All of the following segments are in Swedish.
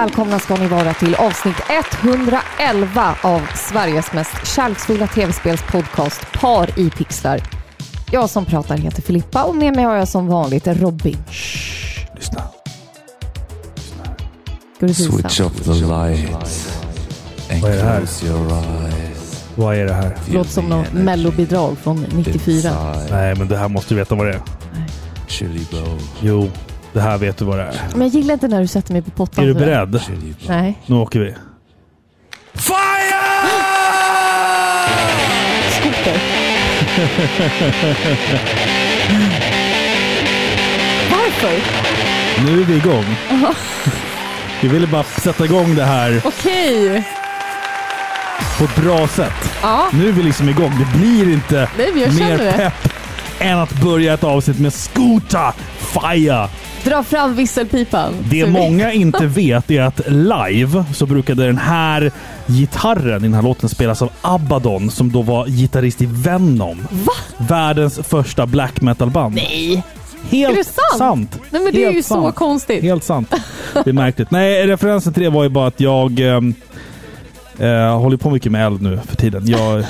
Välkomna ska ni vara till avsnitt 111 av Sveriges mest kärleksfulla tv-spelspodcast Par i pixlar. Jag som pratar heter Filippa och med mig har jag som vanligt Robin. Lyssna. Ska du visa? Switch off the lights and Vad är det här? close your eyes. Vad är det här? Låter som något mellobidrag från 94. Inside Nej, men det här måste du veta vad det är. Chili bowl. Jo, det här vet du vad det är. Men jag gillar inte när du sätter mig på pottan. Är du sådär. beredd? Nej. Nu åker vi. Fire! Skoter. Varför? Nu är vi igång. Vi ville bara sätta igång det här Okej. på ett bra sätt. Ja, Nu är vi liksom igång. Det blir inte Nej, men jag känner mer det. pepp än att börja ett avsnitt med Skota Fire. Dra fram visselpipan. Det Så vi- många inte vet är att live så brukade den här gitarren i den här låten spelas av Abaddon som då var gitarrist i Venom. Va? Världens första black metal-band. Nej. Helt Är det sant? Nej men det är Helt ju så sant. konstigt. Helt sant. Det är märkligt. Nej, referensen till det var ju bara att jag ehm, eh, håller på mycket med eld nu för tiden. Jag,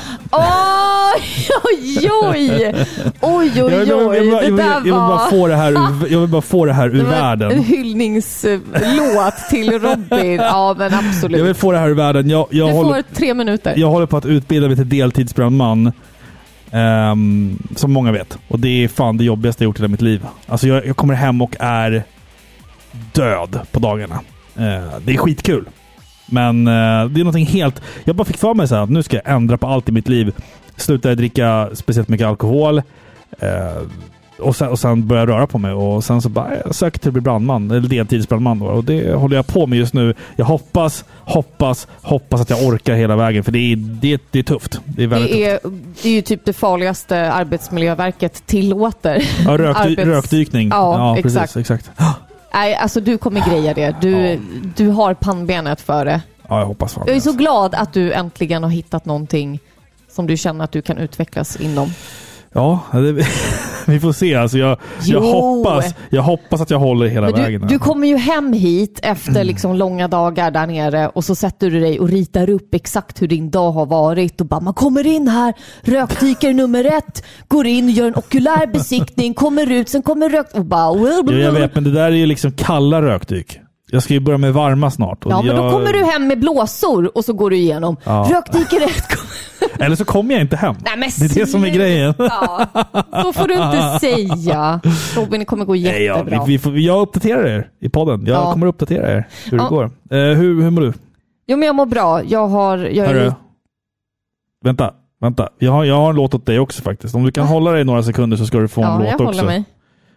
Oj, oj, oj! Oj, oj, vill- jag, vill- oj. jag, vill- Det jag, vill- jag vill bara få det här ur, jag vill bara få det här ur var en världen. hyllningslåt till Robin. Ja, men Jag vill absolut. få det här ur världen. Jag, jag, Du håller, får tre minuter. jag håller på att utbilda mig till deltidsbrandman. ehm, som många vet. Och det är fan det jobbigaste jag gjort i hela mitt liv. Alltså jag, jag kommer hem och är död på dagarna. Eh, det är skitkul. Men eh, det är någonting helt... Jag bara fick för mig så här att nu ska jag ändra på allt i mitt liv. Sluta dricka speciellt mycket alkohol. Eh, och, sen, och sen börja röra på mig. Och sen så bara, jag söker till att bli brandman. Eller deltidsbrandman då. Och det håller jag på med just nu. Jag hoppas, hoppas, hoppas att jag orkar hela vägen. För det är, det, det är tufft. Det är väldigt Det tufft. är, det är ju typ det farligaste Arbetsmiljöverket tillåter. Ja, rökdy, arbets- rökdykning. Ja, precis, exakt. exakt. Nej, alltså du kommer greja det. Du, Ja. du har pannbenet för det. Ja, jag hoppas fan Jag är så glad att du äntligen har hittat någonting som du känner att du kan utvecklas inom. Ja, det, vi får se. Alltså jag, jag, hoppas, jag hoppas att jag håller hela du, vägen. du kommer ju hem hit efter liksom långa dagar där nere och så sätter du dig och ritar upp exakt hur din dag har varit och bara man kommer in här, rökdykare nummer ett, går in, gör en okulär besiktning, kommer ut, sen kommer rök... Och bara... Ja, jag vet, men det där är ju liksom kalla rökdyk. Jag ska ju börja med varma snart. Ja, men då jag, kommer du hem med blåsor och så går du igenom. Ja. Rökdykare ett... Eller så kommer jag inte hem. Nej, men det är det som är grejen. Så får du inte säga. Robin, det kommer gå Nej, ja, jättebra. vi, vi får, jag uppdaterar er i podden. Jag Ja. kommer uppdatera er hur Ja. det går. Eh, hur, hur mår du? Jo, men jag mår bra. Jag har... Jag är Hörru. Vänta, vänta. Jag har, jag har en låt åt dig också faktiskt. Om du kan hålla dig några sekunder så ska du få en Ja, låt jag också. håller mig.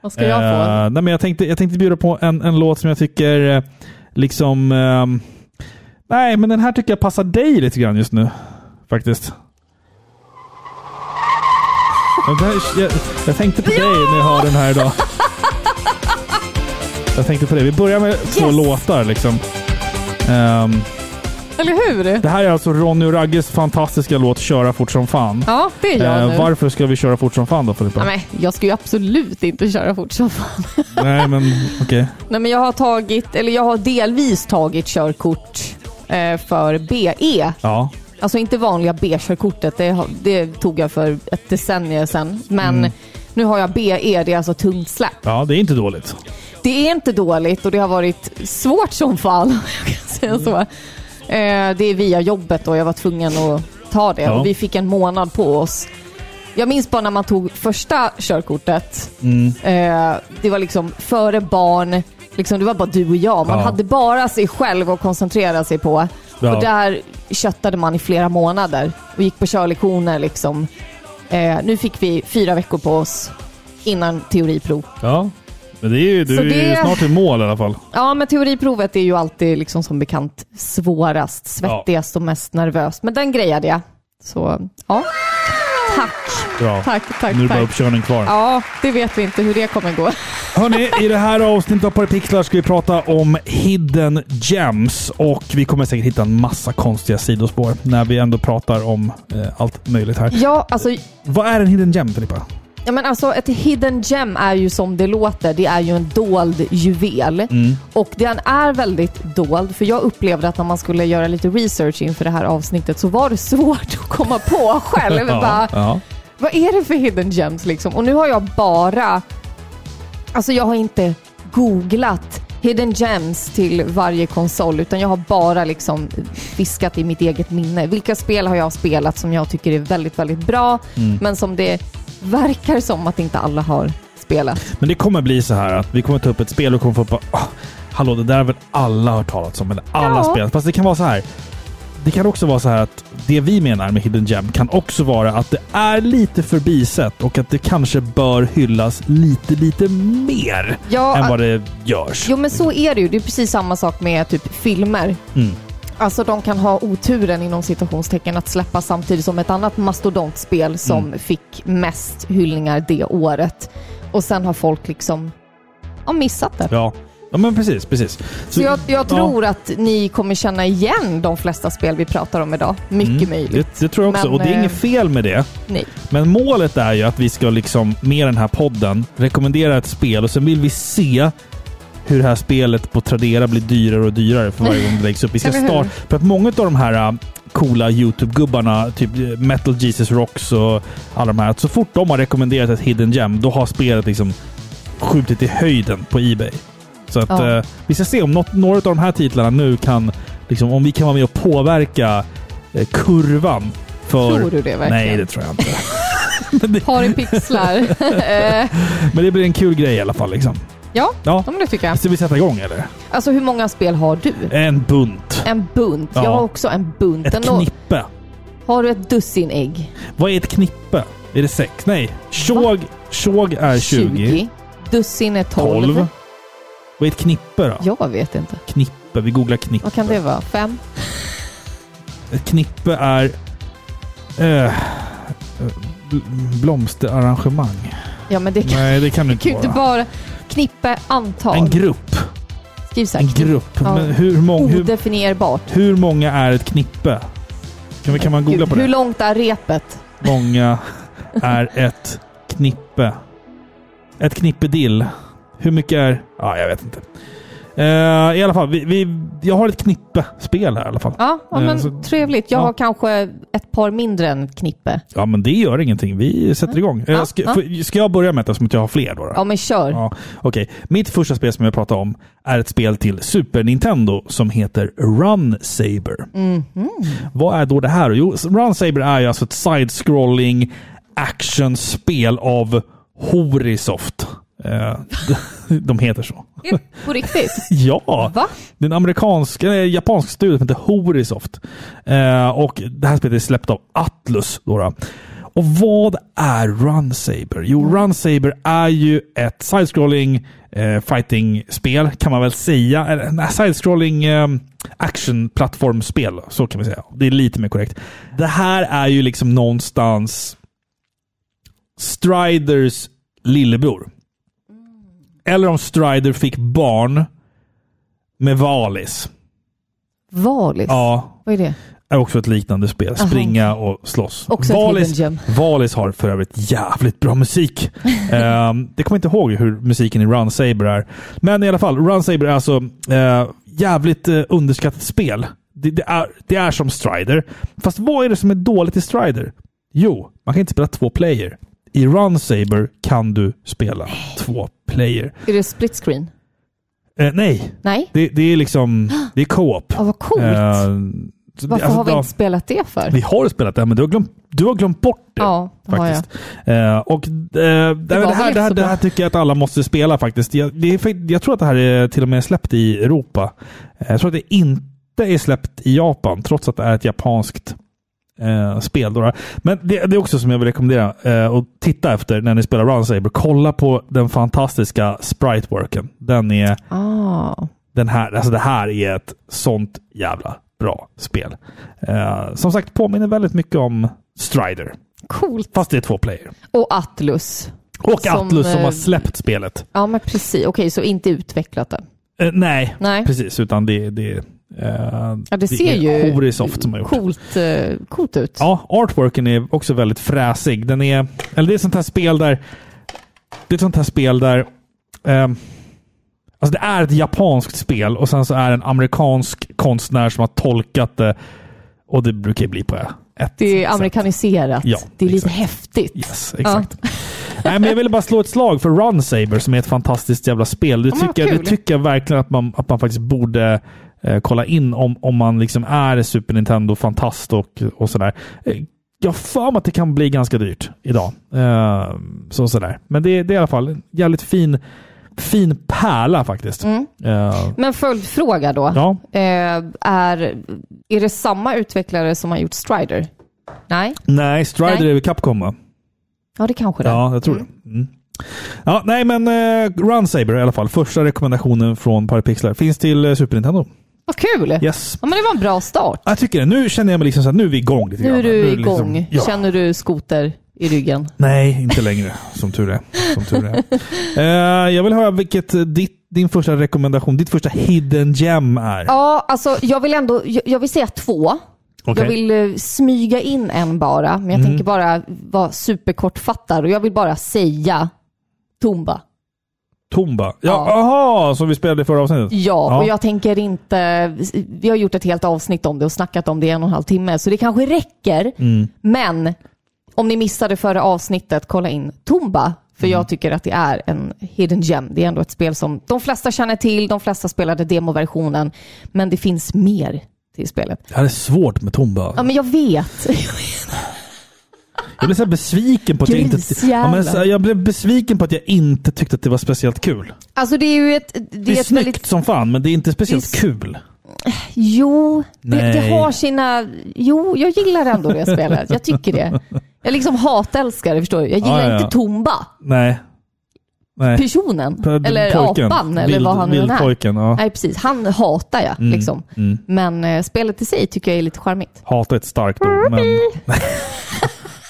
Vad ska jag få? Eh, nej, men jag, tänkte, jag tänkte bjuda på en, en låt som jag tycker eh, liksom... ehm, nej, men den här tycker jag passar dig lite grann just nu. Faktiskt. Här, jag, jag tänkte på dig när jag hörde den här idag. Jag tänkte på det. Vi börjar med två Yes! låtar liksom. Ehm, Eller hur? det här är alltså Ronny och Ragges fantastiska låt Köra fort som fan. Ja, det är jag Eh, nu. varför ska vi köra fort som fan då Filippa? Men jag ska ju absolut inte köra fort som fan. Nej men okej. Nej, men jag har tagit, eller jag har delvis tagit körkort eh, för BE. Ja. Alltså inte vanliga B-körkortet, det, har- det tog jag för ett decennium sedan. Men Mm. nu har jag BE, det är alltså tungt släp. ja, det är inte dåligt. Det är inte dåligt och det har varit svårt som fan, om jag kan säga så. Eh, det är via jobbet och jag var tvungen att ta det. Ja. Och vi fick en månad på oss. Jag minns bara när man tog första körkortet. Mm. Eh, det var liksom före barn. Liksom, det var bara du och jag. Man Ja. hade bara sig själv att koncentrera sig på. Ja. Och där köttade man i flera månader och gick på körlektioner. Liksom. Eh, nu fick vi fyra veckor på oss innan teoriprov. Ja. Men det är ju, du Så är ju det- snart i mål i alla fall. Ja, men teoriprovet är ju alltid liksom som bekant svårast, svettigast och mest nervöst. Men den grejade jag. Så ja, tack. Bra. Tack, tack, nu är det bara tack. uppkörning kvar. Ja, det vet vi inte hur det kommer gå. Hörni, i det här avsnittet av Parapixlar ska vi prata om Hidden Gems och vi kommer säkert hitta en massa konstiga sidospår när vi ändå pratar om eh, allt möjligt här. Ja, alltså Vad är en Hidden Gem, Filippa? Ja, men alltså ett hidden gem är ju som det låter. Det är ju en dold juvel. Mm. Och den är väldigt dold, för jag upplevde att när man skulle göra lite research inför det här avsnittet så var det svårt att komma på själv. Bara, ja. vad är det för hidden gems liksom? Och nu har jag bara... Alltså jag har inte googlat hidden gems till varje konsol utan jag har bara liksom fiskat i mitt eget minne. Vilka spel har jag spelat som jag tycker är väldigt, väldigt bra Mm. men som det verkar som att inte alla har spelat. Men det kommer bli så här att vi kommer ta upp ett spel och kommer få bara oh, Hallå, det där har väl alla hört talas om? Eller alla Ja. spelat? Fast det kan vara så här. Det kan också vara så här att det vi menar med Hidden Gem kan också vara att det är lite förbisett och att det kanske bör hyllas lite, lite mer Ja, än vad det görs. Jo men så är det ju. Det är precis samma sak med typ filmer. Mm. Alltså de kan ha oturen inom citationstecken att släppa samtidigt som ett annat mastodontspel som Mm. fick mest hyllningar det året. Och sen har folk liksom ja, missat det. Ja. ja, men precis, precis. Så jag, jag tror att ni kommer känna igen de flesta spel vi pratar om idag. Mycket Mm, möjligt. Det, det tror jag också. Men, och det är eh, inget fel med det. Nej. Men målet är ju att vi ska liksom med den här podden rekommendera ett spel och sen vill vi se hur det här spelet på Tradera blir dyrare och dyrare för varje gång det läggs upp. Vi ska starta... För att många av de här äh, coola YouTube-gubbarna, typ äh, Metal Jesus Rocks och alla de här, att så fort de har rekommenderat ett hidden gem, då har spelet liksom skjutit i höjden på Ebay. Så att Ja. eh, vi ska se om något, några av de här titlarna nu kan, liksom, om vi kan vara med och påverka eh, kurvan för... Tror du det verkligen? Nej, det tror jag inte. det, Har i pixlar. Eh, men det blir en kul grej i alla fall. Liksom. Ja, Ja. men det tycker. Ska vi sätta igång eller? Alltså hur många spel har du? En bunt. En bunt. Ja. Jag har också en bunt. Ett Ändå- knippe. Har du ett dussin ägg? Vad är ett knippe? Är det sex? Nej. Tjog, tjog är 20. Dussin är 12. 12. Vad är ett knippe då? Jag vet inte. Knippe. Vi googlar knippe. Vad kan det vara? Fem? Ett knippe är... Eh, bl- blomsterarrangemang. Ja, men det kan Nej, det kan det inte ju inte vara. bara... Knippe antal. En grupp. Skriv så En här. grupp. Ja. Men hur, mång, hur, Odefinierbart. hur många är ett knippe? Kan, vi, kan man googla Gud, på Hur det? långt är repet? Många är ett knippe. Ett knippe dill. Hur mycket är... Ja, jag vet inte. Eh, I alla fall, vi, vi, jag har ett knippe-spel här i alla fall. Ja, ja men så- trevligt. Jag ja. har kanske ett par mindre än ett knippe. Ja, men det gör ingenting. Vi sätter igång. Eh, Ja, ska, ja. får- ska jag börja med det eftersom att jag har fler då? då? Ja, men kör. Ja, Okej, mitt första spel som jag pratar om är ett spel till Super Nintendo som heter Run Saber. Mhm. Vad är då det här? Jo, Run Saber är ju alltså ett side-scrolling actionspel av Horisoft. Eh, de heter så. På riktigt? Ja! Va? Är en eh, japansk studio som heter Horisoft. Eh, och det här spelet är släppt av Atlus. Då då. Och vad är Run Saber? Jo, Run Saber är ju ett side-scrolling eh, fighting-spel kan man väl säga. Eller, Side-scrolling eh, action-plattformspel, så kan vi säga. Det är lite mer korrekt. Det här är ju liksom någonstans Striders lillebror. Eller om Strider fick barn med Valis. Valis? Ja, Vad är det? är också ett liknande spel. Aha. Springa och slåss. Också Valis. Valis har för övrigt jävligt bra musik. um, det kommer inte ihåg hur musiken i Run Saber är. Men i alla fall, Run Saber är alltså eh, jävligt eh, underskattat spel. Det, det, är, det är som Strider. Fast vad är det som är dåligt i Strider? Jo, man kan inte spela två player. I Run Saber kan du spela två player. Är det split screen? Eh, nej, Nej? det, det är liksom... Det är co-op. Ja, vad coolt. Eh, så Varför alltså, har vi inte spelat det för? Vi har spelat det, men du har glömt, du har glömt bort det. Ja, det har jag. faktiskt. Eh, och eh, det, det, här, det, här, det här tycker jag att alla måste spela faktiskt. Jag, är, jag tror att det här är till och med släppt i Europa. Eh, jag tror att det inte är släppt i Japan, trots att det är ett japanskt eh, spel. Då. Men det, det är också som jag vill rekommendera eh, att titta efter när ni spelar Run Saber. Kolla på den fantastiska sprite-worken. Den är Ah. den här, alltså det här är ett sånt jävla bra spel. Eh, som sagt, påminner väldigt mycket om Strider. Coolt. Fast det är två player. Och Atlus. Och Som, Atlus som eh, har släppt spelet. Ja, men precis. Okej, så inte utvecklat det. Eh, nej, Nej. precis. Utan det, det Eh, Ja, det ser är ju Horisoft som har gjort det. coolt, eh, coolt ut. Ja, artworken är också väldigt fräsig. Den är, eller det är ett sånt här spel där... Det är ett sånt här spel där... ehm, alltså det är ett japanskt spel och sen så är det en amerikansk konstnär som har tolkat det. Och det brukar ju bli på ett Det är sätt. amerikaniserat. Ja, det är lite exakt. häftigt. Yes, exakt. Nej, men jag ville bara slå ett slag för Run Saber som är ett fantastiskt jävla spel. Det Ja, tycker, det tycker jag verkligen att man, att man faktiskt borde eh, kolla in om, om man liksom är Super Nintendo-fantast och, och sådär. Eh, jag har för mig att det kan bli ganska dyrt idag. Eh, så sådär. Men det, det är i alla fall en jävligt fin, fin pärla faktiskt. Mm. Eh, Men följdfråga då. ja, är, är det samma utvecklare som har gjort Strider? Nej? nej, Strider Nej. är väl Capcom va? Ja, det kanske det är. Ja, jag tror det. Mm. Ja, nej men uh, Run Saber i alla fall. Första rekommendationen från Parapixlar. Finns till Super Nintendo. Vad kul! Yes. Ja, men det var en bra start. Jag tycker det. Nu känner jag mig liksom så att nu är vi igång lite Nu är du liksom- igång. ja. Känner du skoter i ryggen? Nej, inte längre. Som tur är. Som tur är. Eh, jag vill höra vilket ditt, din första rekommendation, ditt första hidden gem är. Ja, alltså jag vill ändå, jag, jag vill säga två. Okej. Jag vill eh, smyga in en bara, men jag Mm. tänker bara vara superkortfattad och jag vill bara säga Tumba. Tomba. Ja, Ja. aha, som vi spelade i förra avsnittet. Ja, Ja. och jag tänker inte... Vi har gjort ett helt avsnitt om det och snackat om det i en och en halv timme, så det kanske räcker. Mm. Men om ni missade förra avsnittet, kolla in Tumba. För Mm. jag tycker att det är en hidden gem. Det är ändå ett spel som de flesta känner till, de flesta spelade demoversionen. Men det finns mer till spelet. Det här är svårt med Tomba. Ja, men jag vet. Jag blev så besviken på att jag inte... Ja, men så här, jag blev besviken på att jag inte tyckte att det var speciellt kul. Alltså det är ju ett... Det Det är, är snyggt väldigt... som fan, men det är inte speciellt Det kul. Jo, det, det har sina... Jo, jag gillar ändå det spelet. Jag tycker det. Jag liksom hatälskar det, förstår du. Jag gillar Ja, ja, inte Tumba, Nej. Nej. personen. P- eller pojken. apan, eller Vild- vad han nu är. Vildpojken, ja. Nej, precis. Han hatar jag, Mm, liksom. mm. Men eh, spelet i sig tycker jag är lite charmigt. Hata är ett starkt ord, men...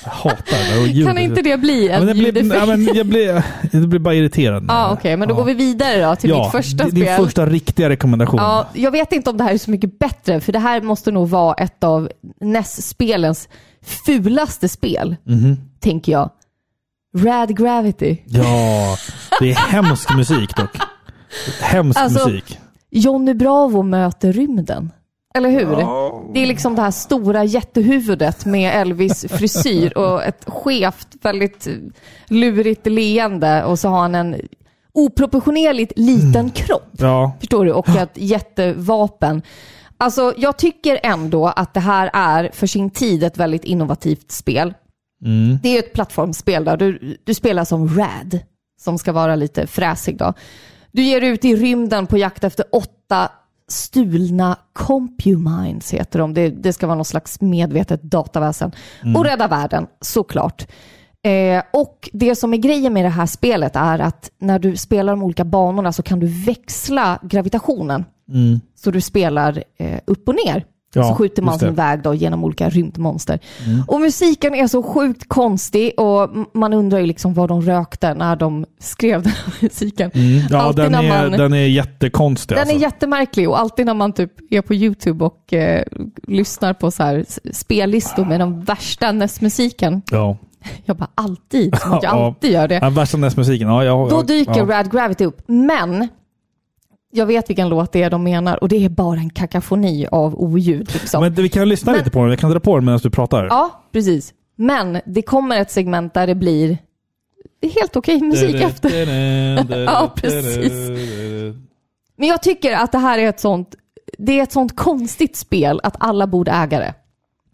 jag hatar det. Kan inte det bli Ja, en men blir, ja, men jag, blir, jag blir bara irriterad. Ja, okej. men då Ja. går vi vidare då till ja, mitt första din spel. första riktiga rekommendation. Ja, jag vet inte om det här är så mycket bättre, för det här måste nog vara ett av NES-spelens fulaste spel, Mhm. tänker jag. Rad Gravity. Ja, det är hemsk musik dock. Hemsk Alltså, musik. Johnny Bravo möter rymden. Eller hur? Det är liksom det här stora jättehuvudet med Elvis frisyr och ett skevt, väldigt lurigt leende och så har han en oproportionerligt liten Mm. kropp. Ja, Förstår du? Och ett jättevapen. Alltså, jag tycker ändå att det här är för sin tid ett väldigt innovativt spel. mm. Det är ett plattformsspel där du, du spelar som Rad, som ska vara lite fräsig då. Du ger ut i rymden på jakt efter åtta stulna compumines, heter de. Det, det ska vara någon slags medvetet dataväsen. Och rädda världen, såklart. Eh, och det som är grejen med det här spelet är att när du spelar de olika banorna så kan du växla gravitationen. Mm. Så du spelar eh, upp och ner. Ja, så skjuter man sin väg då genom olika rymdmonster. Mm. Och musiken är så sjukt konstig och man undrar ju liksom vad de rökte när de skrev den här musiken. Mm. Ja, Alltid den när är, man- den är jättekonstig Den alltså. är jättemärklig och alltid när man typ är på YouTube och eh, lyssnar på så här spellistor med den värsta NES-musiken. Ja. Jag bara alltid, som att jag Ja. alltid gör det. Ja, värsta NES-musiken. Ja, jag, Då dyker ja. Rad Gravity upp. Men jag vet vilken låt det är de menar och det är bara en kakafoni av oljud. Liksom. Men vi kan lyssna Men- lite på den. Jag kan dra på den medan du pratar. Ja, precis. Men det kommer ett segment där det blir helt okej musik efter. Ja, precis. Men jag tycker att det här är ett sånt, det är ett sånt konstigt spel att alla borde äga det.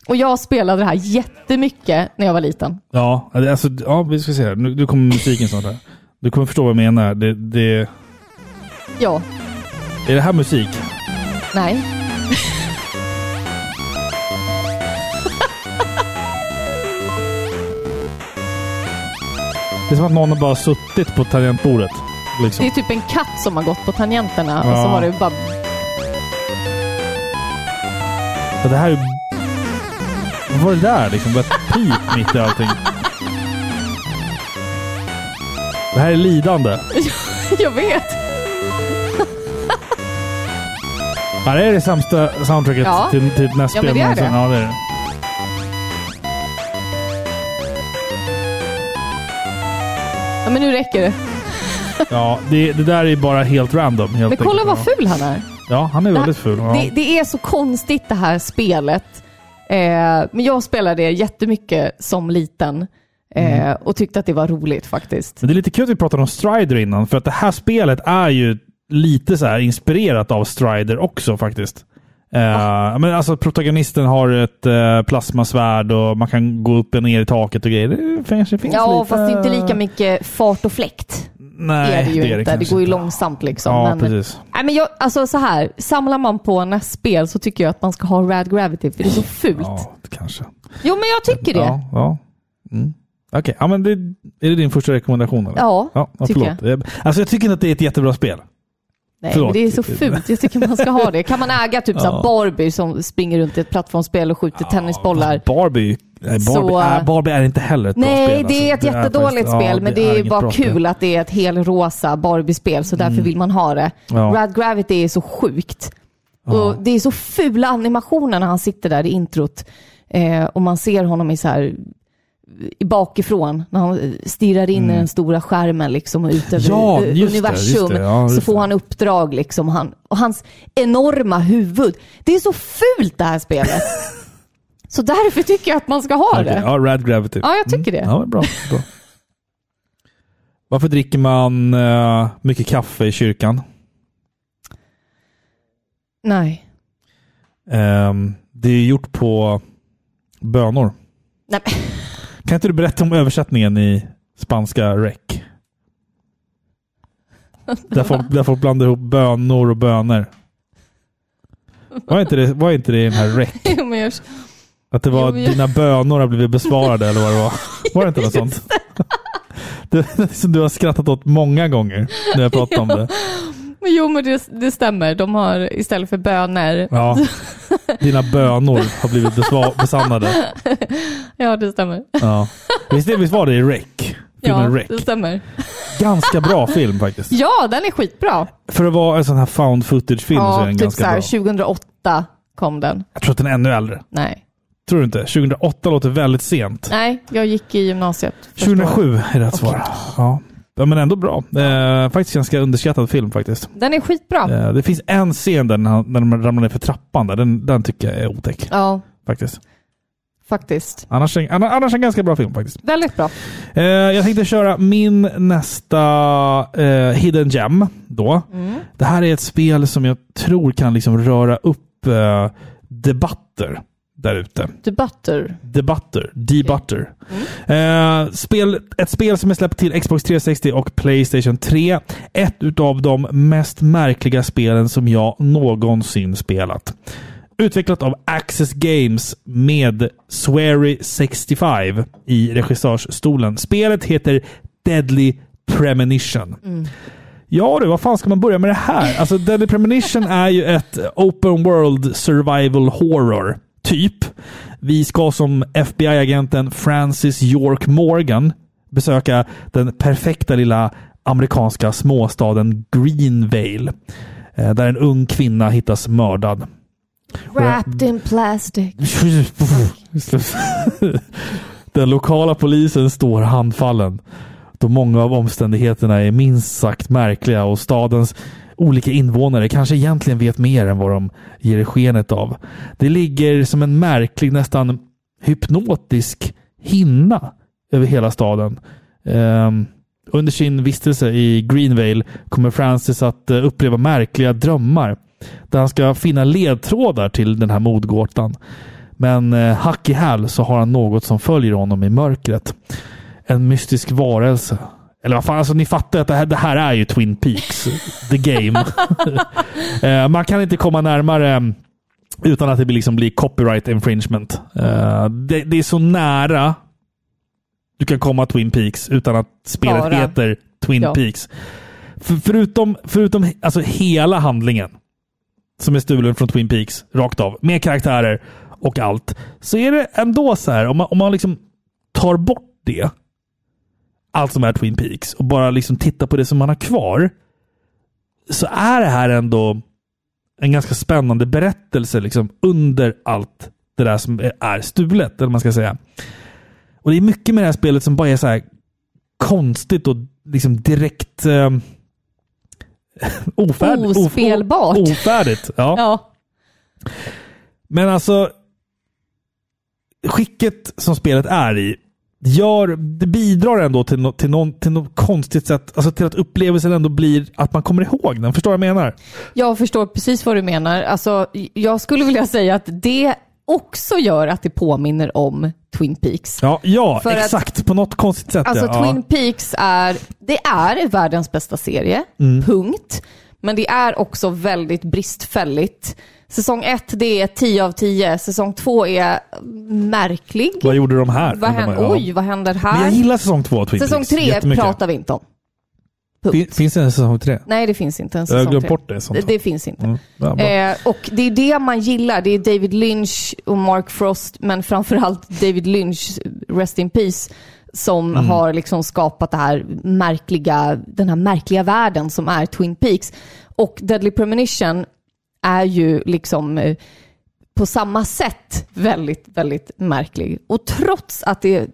Och jag spelade det här jättemycket när jag var liten. Ja, alltså, ja, vi ska se här. Nu, nu kommer musiken snart här. Du kommer förstå vad jag menar. Det, det, Ja, är det här musik? nej. Det är som att någon har bara suttit på tangentbordet. Det Liksom. är typ en katt som har gått på tangenterna och Ja. så var det bara... Ja, det här är... Vad var det där liksom? Det var ett pip mitt i allting. Det här är lidande. Jag vet. Ja, det är det sämsta soundtracket Ja. till, till ett Ja, men det är det. Ja, det är det. Ja, men nu räcker det. Ja, det, det där är bara helt random. Helt Men kolla enkelt. vad ful han är. Ja, han är väldigt ful. Ja. Det, det är så konstigt det här spelet. Eh, men jag spelade det jättemycket som liten eh, Mm. och tyckte att det var roligt faktiskt. Men det är lite kul att vi pratade om Strider innan, för att det här spelet är ju lite så här inspirerat av Strider också faktiskt. Eh, men alltså protagonisten har ett uh, plasmasvärd och man kan gå upp och ner i taket och grejer. Det kanske finns Ja, lite... fast det är inte lika mycket fart och fläkt. Nej, det är det ju inte. Det, går ju långsamt liksom. Ja, men, precis. nej, men jag, alltså så här, samlar man på NES-spel så tycker jag att man ska ha Rad Gravity för det är så fult. Ja, kanske. Jo, men jag tycker det. Ja, ja. Mm. Okej, ja, men det, är det din första rekommendation? Eller? Ja, ja, ja tycker förlåt. Alltså jag tycker inte att det är ett jättebra spel. Nej, Förlåt. men det är så fult. Jag tycker man ska ha det. Kan man äga typ så Ja. här Barbie som springer runt i ett plattformsspel och skjuter tennisbollar? Barbie, nej, Barbie, Så- är, Barbie är inte heller ett bra Nej, spel. det är ett alltså. jättedåligt spel, ja, men det är, inget bara bra kul spel. att det är ett helrosa Barbie-spel, så därför vill man ha det. Ja. Rad Gravity är så sjukt. Och det är så fula animationer när han sitter där i introt. Eh, och man ser honom i så här bakifrån när han stirrar in i den stora skärmen liksom och ut över Mm. Ja, det, universum. just det. Ja, så får det. han uppdrag liksom. Han, och hans enorma huvud. Det är så fult det här spelet. så därför tycker jag att man ska ha Okej, det. Ja, Rad Gravity. Ja, jag tycker det. Ja, bra. bra. Varför dricker man eh, mycket kaffe i kyrkan? Nej. Ehm, det är gjort på bönor. Nej. Kan inte du berätta om översättningen i spanska rec? Där folk, där folk blandar ihop bönor och bönor. Var inte det, var inte det i den här rec? Jo, men jag- Att det var Jo, jag- dina bönor har blivit besvarade eller vad det var? Var det inte något sånt? Det, som du har skrattat åt många gånger när jag pratat om det. Men jo, men det, det stämmer. De har istället för bönor. Ja. Dina bönor har blivit besannade. Ja, det stämmer. Ja. Visst, det- visst var det i Rec? Ja, Filmen Rec. det stämmer. Ganska bra film faktiskt. Ja, den är skitbra. För att vara en sån här found footage-film så är Ja, den typ ganska såhär bra. 2008 kom den. Jag tror att den är ännu äldre. Nej. Tror du inte? 2008 låter väldigt sent. Nej, jag gick i gymnasiet. första året. 2007 är rätt svar. Ja. Ja, men ändå bra. Eh, faktiskt ganska underskattad film faktiskt. Den är skitbra. Eh, det finns en scen där när, när de ramlar ner för trappan. Där. Den, den tycker jag är otäck. Ja, Faktiskt. faktiskt. Annars, en- anna- annars en ganska bra film faktiskt. Väldigt bra. Eh, jag tänkte köra min nästa eh, Hidden Gem då. Det här är ett spel som jag tror kan liksom röra upp eh, debatter där ute. The Butter. Debatter. Debutter. Eh, spel, ett spel som är släppt till Xbox 360 och Playstation 3. Ett utav de mest märkliga spelen som jag någonsin spelat. Utvecklat av Access Games med Swery65 i regissörsstolen. Spelet heter Deadly Premonition. Ja du, vad fan ska man börja med det här? Alltså Deadly Premonition är ju ett open world survival horror, typ. Vi ska som FBI-agenten Francis York Morgan besöka den perfekta lilla amerikanska småstaden Greenvale. eh, Där en ung kvinna hittas mördad. Wrapped in plastic. Den lokala polisen står handfallen då många av omständigheterna är minst sagt märkliga och stadens olika invånare kanske egentligen vet mer än vad de ger skenet av. Det ligger som en märklig, nästan hypnotisk hinna över hela staden. Um, under sin vistelse i Greenvale kommer Francis att eh, uppleva märkliga drömmar där han ska finna ledtrådar till den här mordgåtan. Men eh, hack i häl så har han något som följer honom i mörkret. En mystisk varelse. Eller vad fan, alltså ni fattar att det här, det här är ju Twin Peaks. The Game. Eh, man kan inte komma närmare utan att det liksom blir copyright infringement. Eh, det, det är så nära du kan komma Twin Peaks utan att spelet Bara. heter Twin Ja. Peaks. För, förutom förutom alltså hela handlingen som är stulen från Twin Peaks, rakt av, med karaktärer och allt, så är det ändå så här, om man, om man liksom tar bort det, allt som är Twin Peaks, och bara liksom tittar på det som man har kvar, så är det här ändå en ganska spännande berättelse liksom, under allt det där som är- stulet, eller man ska säga. Och det är mycket med det här spelet som bara är så här konstigt och liksom direkt eh, ofärdigt. of- Ospelbart. o- Ofärdigt. Ja. Ja. Men alltså, skicket som spelet är i gör, det bidrar ändå till, no, till, någon, till något konstigt sätt, alltså till att upplevelsen ändå blir att man kommer ihåg den. Förstår du vad jag menar? Jag förstår precis vad du menar. Alltså, jag skulle vilja säga att det också gör att det påminner om Twin Peaks. Ja, ja För att- exakt. På något konstigt sätt. Alltså ja. Twin Peaks är, det är världens bästa serie, Mm. punkt. Men det är också väldigt bristfälligt. Säsong ett, det är 10 av 10. Säsong två är märklig. Vad gjorde de här? Vad händer, Ja. Oj, vad händer Men jag här? gillar säsong två Twin Säsong tre pratar vi inte om. Punkt. Fin, finns det en säsong tre? Nej, det finns inte en Jag har säsong glömt bort det. Det, det finns inte. Mm, ja. Eh, och det är det man gillar. Det är David Lynch och Mark Frost, men framförallt David Lynch, Rest in Peace, som Mm. har liksom skapat det här märkliga, den här märkliga världen som är Twin Peaks. Och Deadly Premonition är ju liksom eh, på samma sätt väldigt, väldigt märklig. Och trots att det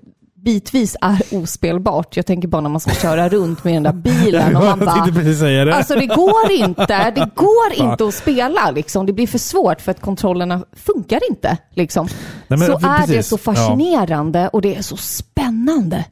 bitvis är ospelbart, jag tänker bara när man ska köra runt med den där bilen och man bara det. Alltså det går inte. Det går inte att spela liksom. Det blir för svårt för att kontrollerna funkar inte. Liksom. Nej, men så är det precis. så fascinerande och det är så spännande.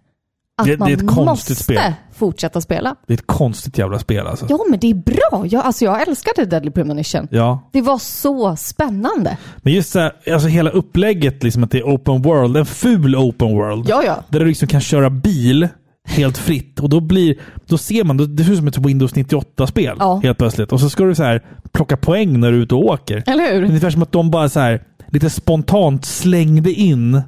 Att Det- det man är ett konstigt måste spel. fortsätta spela. Det är ett konstigt jävla spel alltså. Ja, men det är bra. Jag, alltså, jag älskade Deadly Premonition. Ja. Det var så spännande. Men just så här, alltså hela upplägget, liksom att det är open world. En ful open world. Ja, ja. Där du liksom kan köra bil helt fritt. Och då blir, då ser man, det ser ut som ett Windows 98-spel Ja. helt plötsligt. Och så ska du så här plocka poäng när du är ute och åker. Eller hur? Ungefär som att de bara så här lite spontant slängde in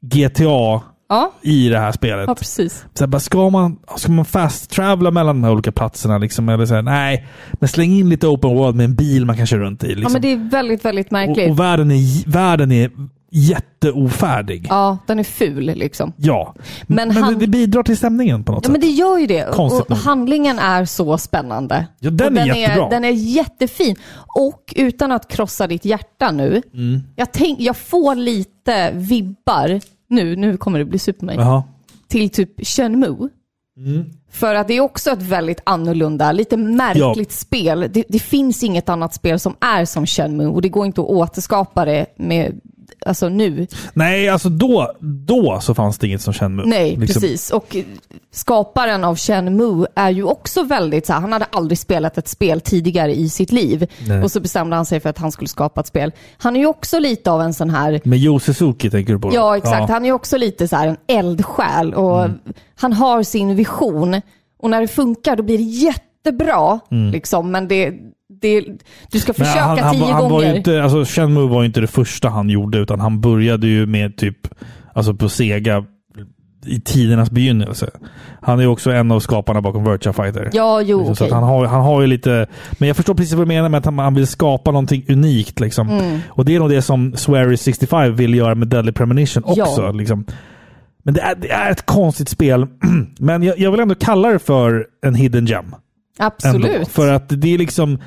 GTA Ja, i det här spelet. ja precis. Så här, bara, ska man, ska man fast-travla mellan de här olika platserna? Liksom, eller så här, nej, men släng in lite open world med en bil man kan köra runt i. Liksom. Ja, men det är väldigt, väldigt och, märkligt. och världen är, världen är jätteofärdig. Ja, den är ful liksom. Ja, Men men, han- det, bidrar till stämningen på något Ja, sätt. men det gör ju det. Konstigt och handlingen är så spännande. Ja, den och är jättebra. den är jättefin. Och utan att krossa ditt hjärta nu. Mm. Jag, tänk, jag får lite vibbar, nu, nu kommer det bli super mig, Jaha. till typ Shenmue. Mm. För att det är också ett väldigt annorlunda, lite märkligt spel. Det, det finns inget annat spel som är som Shenmue och det går inte att återskapa det med, alltså nu. Nej, alltså då, då så fanns det inget som kände Nej, precis. Och skaparen av Shenmue är ju också väldigt så här, han hade aldrig spelat ett spel tidigare i sitt liv. Nej. Och så bestämde han sig för att han skulle skapa ett spel. Han är ju också lite av en sån här, Med Joe Suzuki tänker du på? då? ja exakt, Ja. han är ju också lite så här en eldsjäl och Mm. han har sin vision. Och när det funkar då blir det jättebra, liksom. men det, det, du ska försöka han, han, tio var- han gånger. var inte, alltså Shenmue var inte det första han gjorde, utan han började ju med typ, alltså på Sega i tidernas begynnelse. Han är också en av skaparna bakom Virtua Fighter. Ja, jo, Liksom, Så okej. att han, har, han har ju lite... Men jag förstår precis vad du menar med att han, han vill skapa någonting unikt. Liksom. Mm. Och det är nog det som Swery 65 vill göra med Deadly Premonition också. Ja. Liksom. Men det är, det är ett konstigt spel. Men jag, jag vill ändå kalla det för en hidden gem. Absolut. Ändå. För att det är liksom...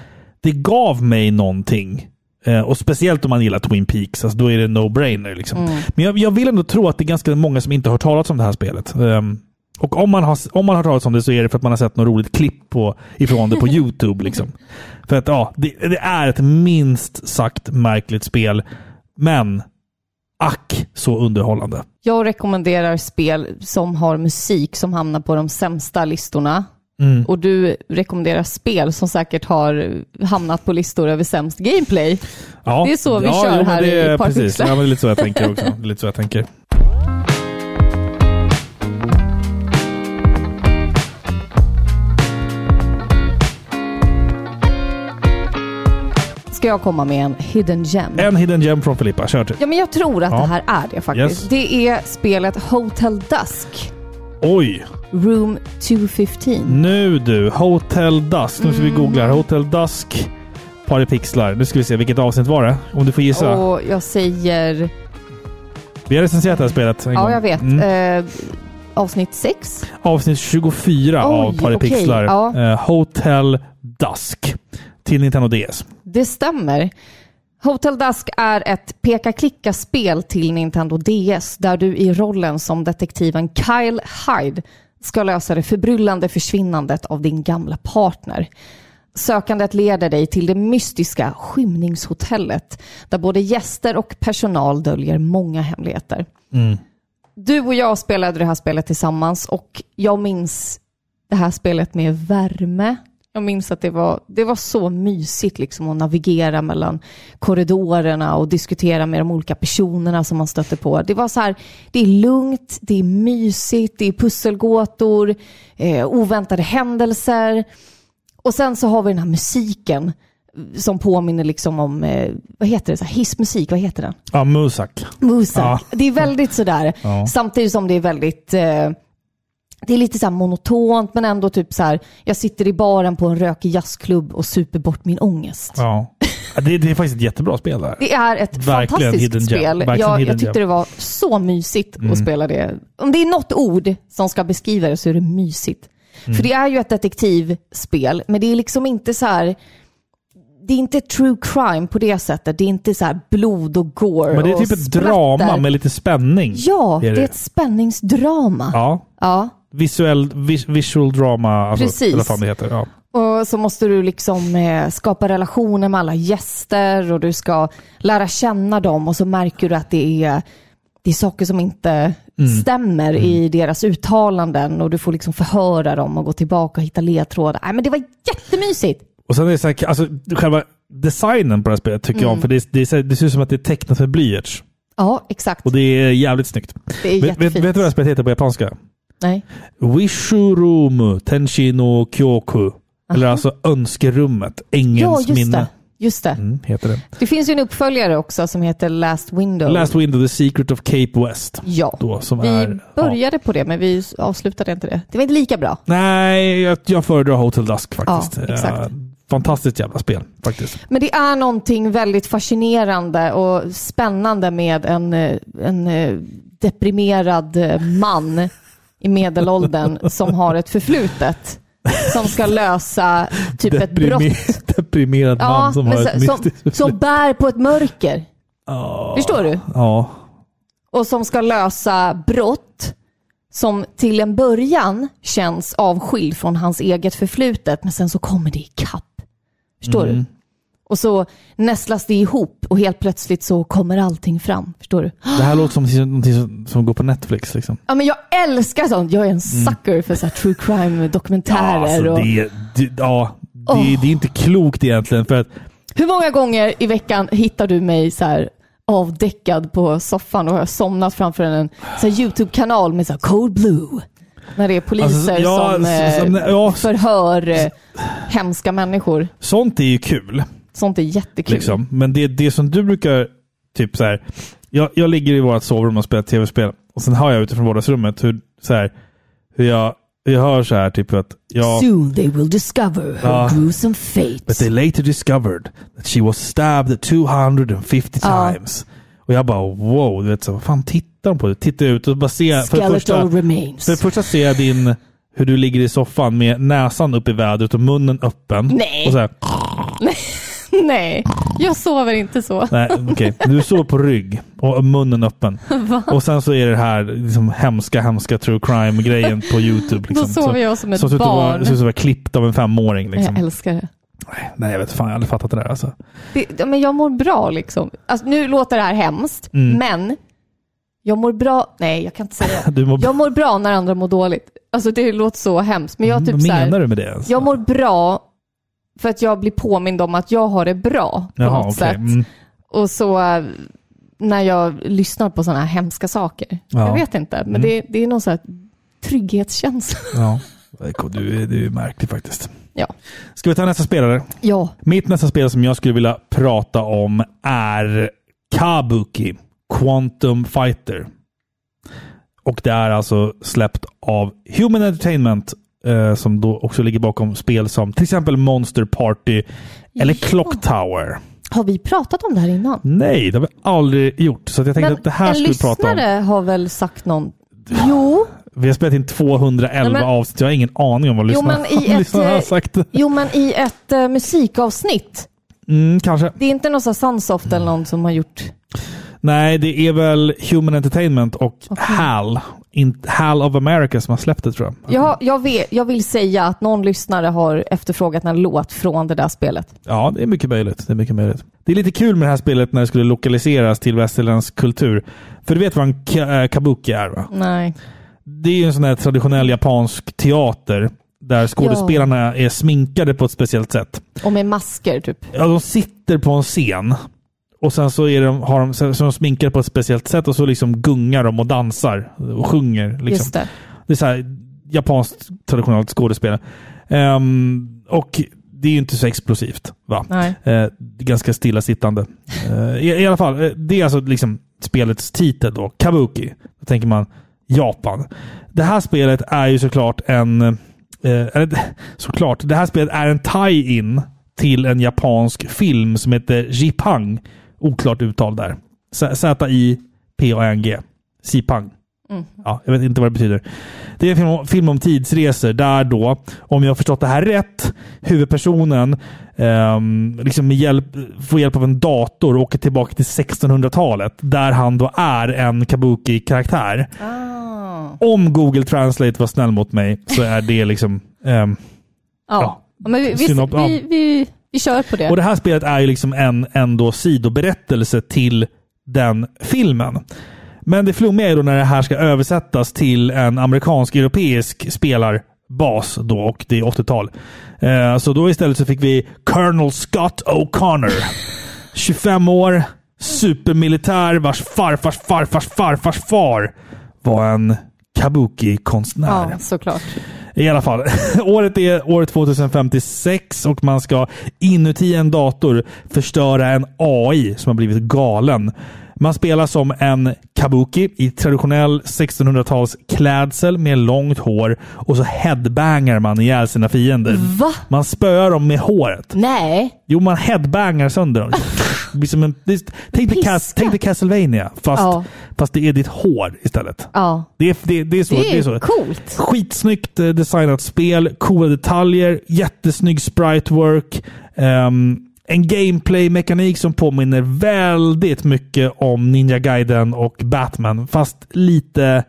Det gav mig någonting. Eh, och speciellt om man gillar Twin Peaks. Alltså då är det no-brainer. Liksom. Mm. Men jag, jag vill ändå tro att det är ganska många som inte har talas om det här spelet. Ehm, och om man, har, om man har talas om det så är det för att man har sett något roligt klipp på, ifrån det på YouTube. Liksom. För att ja, det, det är ett minst sagt märkligt spel. Men ack så underhållande. Jag rekommenderar spel som har musik som hamnar på de sämsta listorna. Mm. Och du rekommenderar spel som säkert har hamnat på listor över sämst gameplay. Ja. Det är så vi ja, kör jo, här det i är, Par precis. Pixlar. Ja, men det är lite så jag tänker också. Det är lite så jag tänker. Ska jag komma med en hidden gem? En hidden gem från Filippa. Kör till. Ja, men jag tror att Ja. det här är det faktiskt. Yes. Det är spelet Hotel Dusk, Oj! Room 215. Nu du, Hotel Dusk. Nu ska vi Mm. googla här. Hotel Dusk, par i pixlar. Nu ska vi se, vilket avsnitt var det? Om du får gissa. Och jag säger... Vi har recenserat det här spelet en Ja, gång. jag vet. Mm. Eh, avsnitt 6. Avsnitt 24 av Oj, Par i okej, ja. Eh, Hotel Dusk. till Nintendo DS. Det stämmer. Hotel Dusk är ett peka-klicka-spel till Nintendo DS där du i rollen som detektiven Kyle Hyde ska lösa det förbryllande försvinnandet av din gamla partner. Sökandet leder dig till det mystiska skymningshotellet där både gäster och personal döljer många hemligheter. Du och jag spelade det här spelet tillsammans och jag minns det här spelet med värme. Jag minns att det var, det var så mysigt liksom att navigera mellan korridorerna och diskutera med de olika personerna som man stötte på. Det var så här, det är lugnt, det är mysigt, det är pusselgåtor, eh, oväntade händelser. Och sen så har vi den här musiken som påminner liksom om, eh, vad heter det, så här, hissmusik, vad heter den? Ja, Musak. Musak. Ja. Det är väldigt sådär, Ja. samtidigt som det är väldigt, eh, det är lite så monotont men ändå typ så här, jag sitter i baren på en rökig jazzklubb och super bort min ångest. Ja. Det, det är faktiskt ett jättebra spel där. Det är ett Verkligen fantastiskt spel. Jag, jag tyckte det var så mysigt Mm. att spela det. Om det är något ord som ska beskriva det så är det mysigt. Mm. För det är ju ett detektivspel, men det är liksom inte så här det är inte true crime på det sättet. Det är inte så här blod och gore Men det är typ ett drama med lite spänning. Ja, är det det. är ett spänningsdrama. Ja. Ja. Visuell, vis, visual drama, alltså, Precis. eller vad det heter. Ja. Och så måste du liksom eh, skapa relationer med alla gäster och du ska lära känna dem och så märker du att det är, det är saker som inte stämmer i deras uttalanden och du får liksom förhöra dem och gå tillbaka och hitta ledtrådar. Nej, men det var jättemysigt. Och sen är det så här, alltså själva designen på det här spelet tycker Mm. jag om. För det, det, det ser ut som att det är tecknat med blyerts. Ja, exakt. Och det är jävligt snyggt. Det är Vet, vet, vet du vad det här spelet heter på japanska? Nej. Wishurumu Tenshi no Kyoku. Eller alltså önskerummet. Ja, Ängens just minne. det. Just det. Mm, heter det. Det finns ju en uppföljare också som heter Last Window. Last Window, The Secret of Cape West. ja. Då, Vi är, ja. började på det, men vi avslutade inte det. Det var inte lika bra. Nej, jag, jag föredrar Hotel Dusk faktiskt. Ja, exakt. Eh, fantastiskt jävla spel faktiskt. Men det är någonting väldigt fascinerande och spännande med en, eh, en eh, deprimerad man i medelåldern som har ett förflutet. Som ska lösa typ ett brott. Deprimer- Deprimerad Ja, man som men har ett som, mystiskt... som bär på ett mörker. Ja. Förstår du? Ja. Och som ska lösa brott som till en början känns avskild från hans eget förflutet, men sen så kommer det ikapp. Förstår Mm. Och så nästlas det ihop och helt plötsligt så kommer allting fram. Förstår du? Det här låter som någonting som, som går på Netflix. Liksom. Ja, men jag älskar sånt. Jag är en sucker för så här true crime-dokumentärer. Mm. Ja, alltså, och... det, det, ja, det, Åh. det är inte klokt egentligen. För att, Hur många gånger i veckan hittar du mig så här avdäckad på soffan och har somnat framför en YouTube-kanal med så här Cold Blue? När det är poliser Alltså, ja, som, eh, som- ja, förhör eh, hemska människor. sånt är ju kul. Sånt är jättekul. Liksom. Men det, det som du brukar, typ så här. Jag, jag ligger i vårt sovrum och spelar tv-spel. Och sen hör jag utifrån vardagsrummet hur, så här, hur jag, jag hör så här typ att jag... Soon they will discover her Ja. gruesome fate. But they later discovered that she was stabbed 250 Ja. times. Och jag bara wow, du vet så, vad fan tittar de på? Tittar ut och bara ser, för det, Skeletal första, remains. för det första ser jag din, hur du ligger i soffan med näsan upp i vädret och munnen öppen. Nej. Och så här, Nej, jag sover inte så. nej, okej. Du står på rygg och munnen öppen. och sen så är det här liksom, hemska, hemska true crime-grejen på YouTube. Liksom. Då sover jag som ett så, barn. Så, så, så var klippt av en femåring. Liksom. Jag älskar det. Nej, jag vet fan, jag har aldrig fattat det där alltså. det. Men jag mår bra liksom. Alltså, nu låter det här hemskt, Mm. men jag mår bra. Nej, jag kan inte säga det. Mår, Jag mår bra när andra mår dåligt. Alltså det låter så hemskt. Men jag typ vad så här, menar du med det? Alltså? Jag mår bra för att jag blir påmind om att jag har det bra på Jaha, något okej. sätt. Mm. Och så eh, när jag lyssnar på sådana här hemska saker. Ja. Jag vet inte, men Mm. det, det är någon sån här trygghetskänsla. Ja. Du du är märklig faktiskt. Ja. Ska vi ta nästa spelare? Ja. Mitt nästa spel som jag skulle vilja prata om är Kabuki Quantum Fighter. Och det är alltså släppt av Human Entertainment eh, som då också ligger bakom spel som till exempel Monster Party eller Ja. Clock Tower. Har vi pratat om det här innan? Nej, det har vi aldrig gjort. Så jag tänkte att det här en skulle vi prata om. lyssnare har väl sagt någon... Jo, Vi har spelat in 211 Nej, men- avsnitt. Jag har ingen aning om vad lyssnarna, men har eh, sagt. Jo, men i ett uh, musikavsnitt. Mm, kanske. Det är inte någon Sunsoft eller någon som har gjort... Nej, det är väl Human Entertainment och Okej. HAL. In, HAL of America som har släppt det tror jag. Jag, jag, vet, jag vill säga att någon lyssnare har efterfrågat en låt från det där spelet. Ja, det är mycket möjligt. Det är mycket möjligt. Det är lite kul med det här spelet när det skulle lokaliseras till västerländsk kultur. För du vet vad en eh, kabuki är va? Nej. Det är ju en sån här traditionell japansk teater där skådespelarna är sminkade på ett speciellt sätt. Och med masker typ. Ja, de sitter på en scen och sen så är de, har de, så de sminkar på ett speciellt sätt och så liksom gungar de och dansar och sjunger. Liksom. Just det. Det är så här japanskt traditionellt skådespel. Ehm, och det är ju inte så explosivt. Va? Nej. Eh, ganska stillasittande. Eh, i, I alla fall, eh, det är alltså liksom spelets titel då. Kabuki. Då tänker man Japan. Det här spelet är ju såklart en... Eh, såklart. Det här spelet är en tie-in till en japansk film som heter Jipang. Oklart uttal där. Z-I-P-A-N-G. Sipang. Ja, jag vet inte vad det betyder. Det är en film om, film om tidsresor där då, om jag har förstått det här rätt, huvudpersonen ehm, liksom med hjälp, får hjälp av en dator och åker tillbaka till 1600-talet där han då är en kabuki-karaktär. Ah. Om Google Translate var snäll mot mig så är det liksom... ehm, Ja. Ja. Men vi, vi, vi, vi, vi kör på det. Och det här spelet är ju liksom en, en då sidoberättelse till den filmen. Men det flummiga är då när det här ska översättas till en amerikansk-europeisk spelarbas då och det är 80-tal. Eh, så då istället så fick vi Colonel Scott O'Connor. 25 år, supermilitär vars farfars farfars farfars far var en kabuki-konstnär. Ja, såklart. I alla fall. Året är år 2056 och man ska inuti en dator förstöra en AI som har blivit galen. Man spelar som en kabuki i traditionell 1600-tals klädsel med långt hår och så headbangar man ihjäl sina fiender. Va? Man spöar dem med håret. Nej. Jo, man headbangar sönder dem. Det blir som en, det, är- tänk, dig. Cas- tänk dig Castlevania, fast, Ja. fast det är ditt hår istället. Ja. Det är, det, det är så. Det Det är är så. coolt. Skitsnyggt eh, designat spel, coola detaljer, jättesnygg sprite work. ehm, en gameplay-mekanik som påminner väldigt mycket om Ninja Gaiden och Batman, fast lite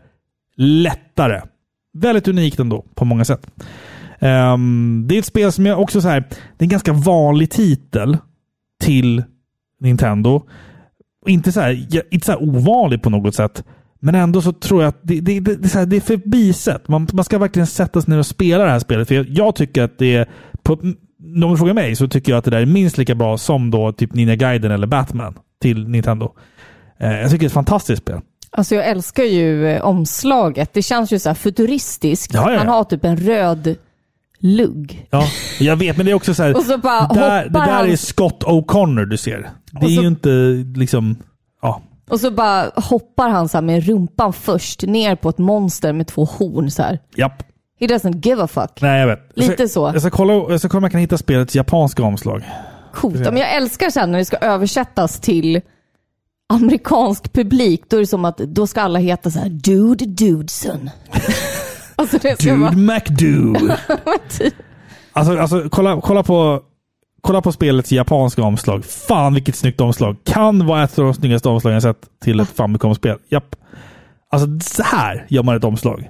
lättare. Väldigt unikt ändå, på många sätt. Um, det är ett spel som jag också så här, det är en ganska vanlig titel till Nintendo. Inte så här, inte så här ovanlig på något sätt. Men ändå så tror jag att det, det, det, det, är, så här, det är förbisett. Man, man ska verkligen sätta sig ner och spela det här spelet. För jag, jag tycker att det är... På, om du frågar mig så tycker jag att det där är minst lika bra som då typ Ninja Gaiden eller Batman till Nintendo. Eh, jag tycker det är ett fantastiskt spel. Alltså jag älskar ju eh, omslaget. Det känns ju så futuristiskt. Ja, ja. Han har typ en röd lugg. Ja, jag vet, men det är också så här... Och så bara där, det där han. är Scott O'Connor du ser. Det är så- ju inte liksom... Ja. Och så bara hoppar han så med rumpan först ner på ett monster med två horn så här. Japp. He doesn't give a fuck. Nej, jag vet. Jag ska- Lite så. Jag ska kolla, jag ska kolla om jag kan hitta spelets japanska omslag. Coolt. Men jag älskar sen när det ska översättas till amerikansk publik. Då är det som att då ska alla heta så här Dude Dudeson. alltså Dude vara... McDo. typ. alltså, alltså kolla, kolla, på, kolla på spelets japanska omslag. Fan vilket snyggt omslag. Kan vara ett av de snyggaste omslagen jag sett till ett Famicom-spel. Japp. Alltså så här gör man ett omslag.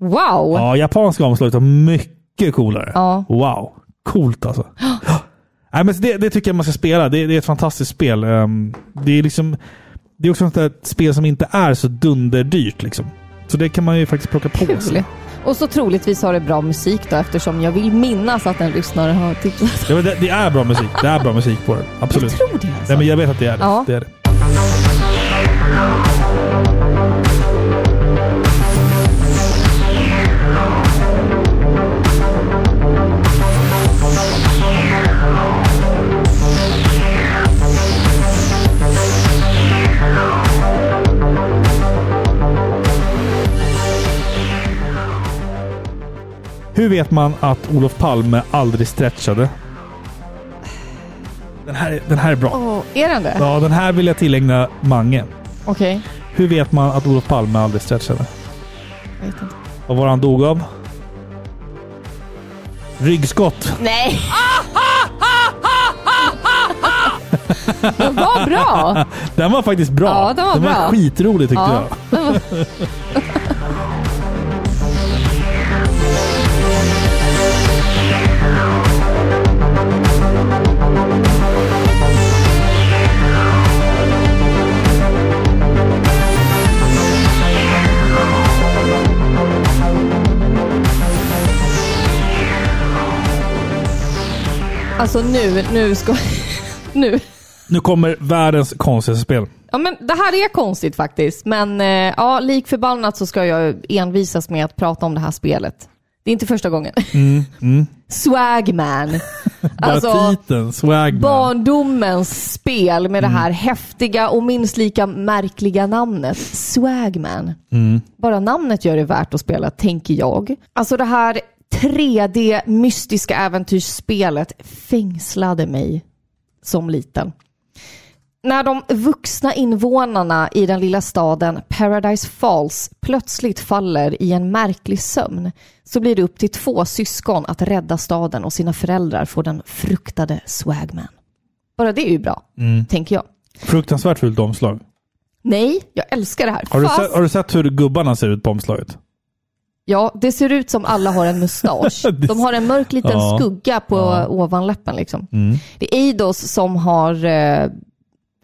Wow! Ja, japanska omslaget var mycket coolare. Ja. Wow. Coolt alltså. Nej, men det, det tycker jag man ska spela. Det, det är ett fantastiskt spel. Ehm, det är liksom det är också ett spel som inte är så dunderdyrt. Liksom. Så det kan man ju faktiskt plocka på Kul. sig. Och så troligtvis har det bra musik då eftersom jag vill minnas att en lyssnare har tittat. Ja, men det, det är bra musik. Det är bra musik på det. Absolut. Jag tror det alltså. Nej, men jag vet att det är det. Ja. det, är det. Hur vet man att Olof Palme aldrig stretchade? Den här, är- den här är bra. Åh, är den det? Ja, den här vill jag tillägna Mange. Okej. Hur vet man att Olof Palme aldrig stretchade? Jag vet inte. Vad var det han dog av? Ryggskott. Nej! Den var bra! Den var faktiskt bra. Ja, den var bra. skitrolig tyckte Ja. jag. Alltså nu, nu ska... Nu. Nu kommer världens konstigaste spel. Ja men det här är konstigt faktiskt. Men eh, ja, lik förbannat så ska jag envisas med att prata om det här spelet. Det är inte första gången. Swagman. Bara Alltså, titeln, Swagman. barndomens spel med det här häftiga och minst lika märkliga namnet. Swagman. Bara namnet gör det värt att spela, tänker jag. Alltså det här 3D mystiska äventyrsspelet fängslade mig som liten. När de vuxna invånarna i den lilla staden Paradise Falls plötsligt faller i en märklig sömn så blir det upp till två syskon att rädda staden och sina föräldrar får den fruktade Swagman. Bara det är ju bra, tänker jag. Fruktansvärt fult omslag. Nej, jag älskar det här. Har du, Fast, sett, har du sett hur gubbarna ser ut på omslaget? Ja, det ser ut som alla har en mustasch. De har en mörk liten Ja. skugga på Ja. ovanläppen. Liksom. Det är Eidos som har... Eh,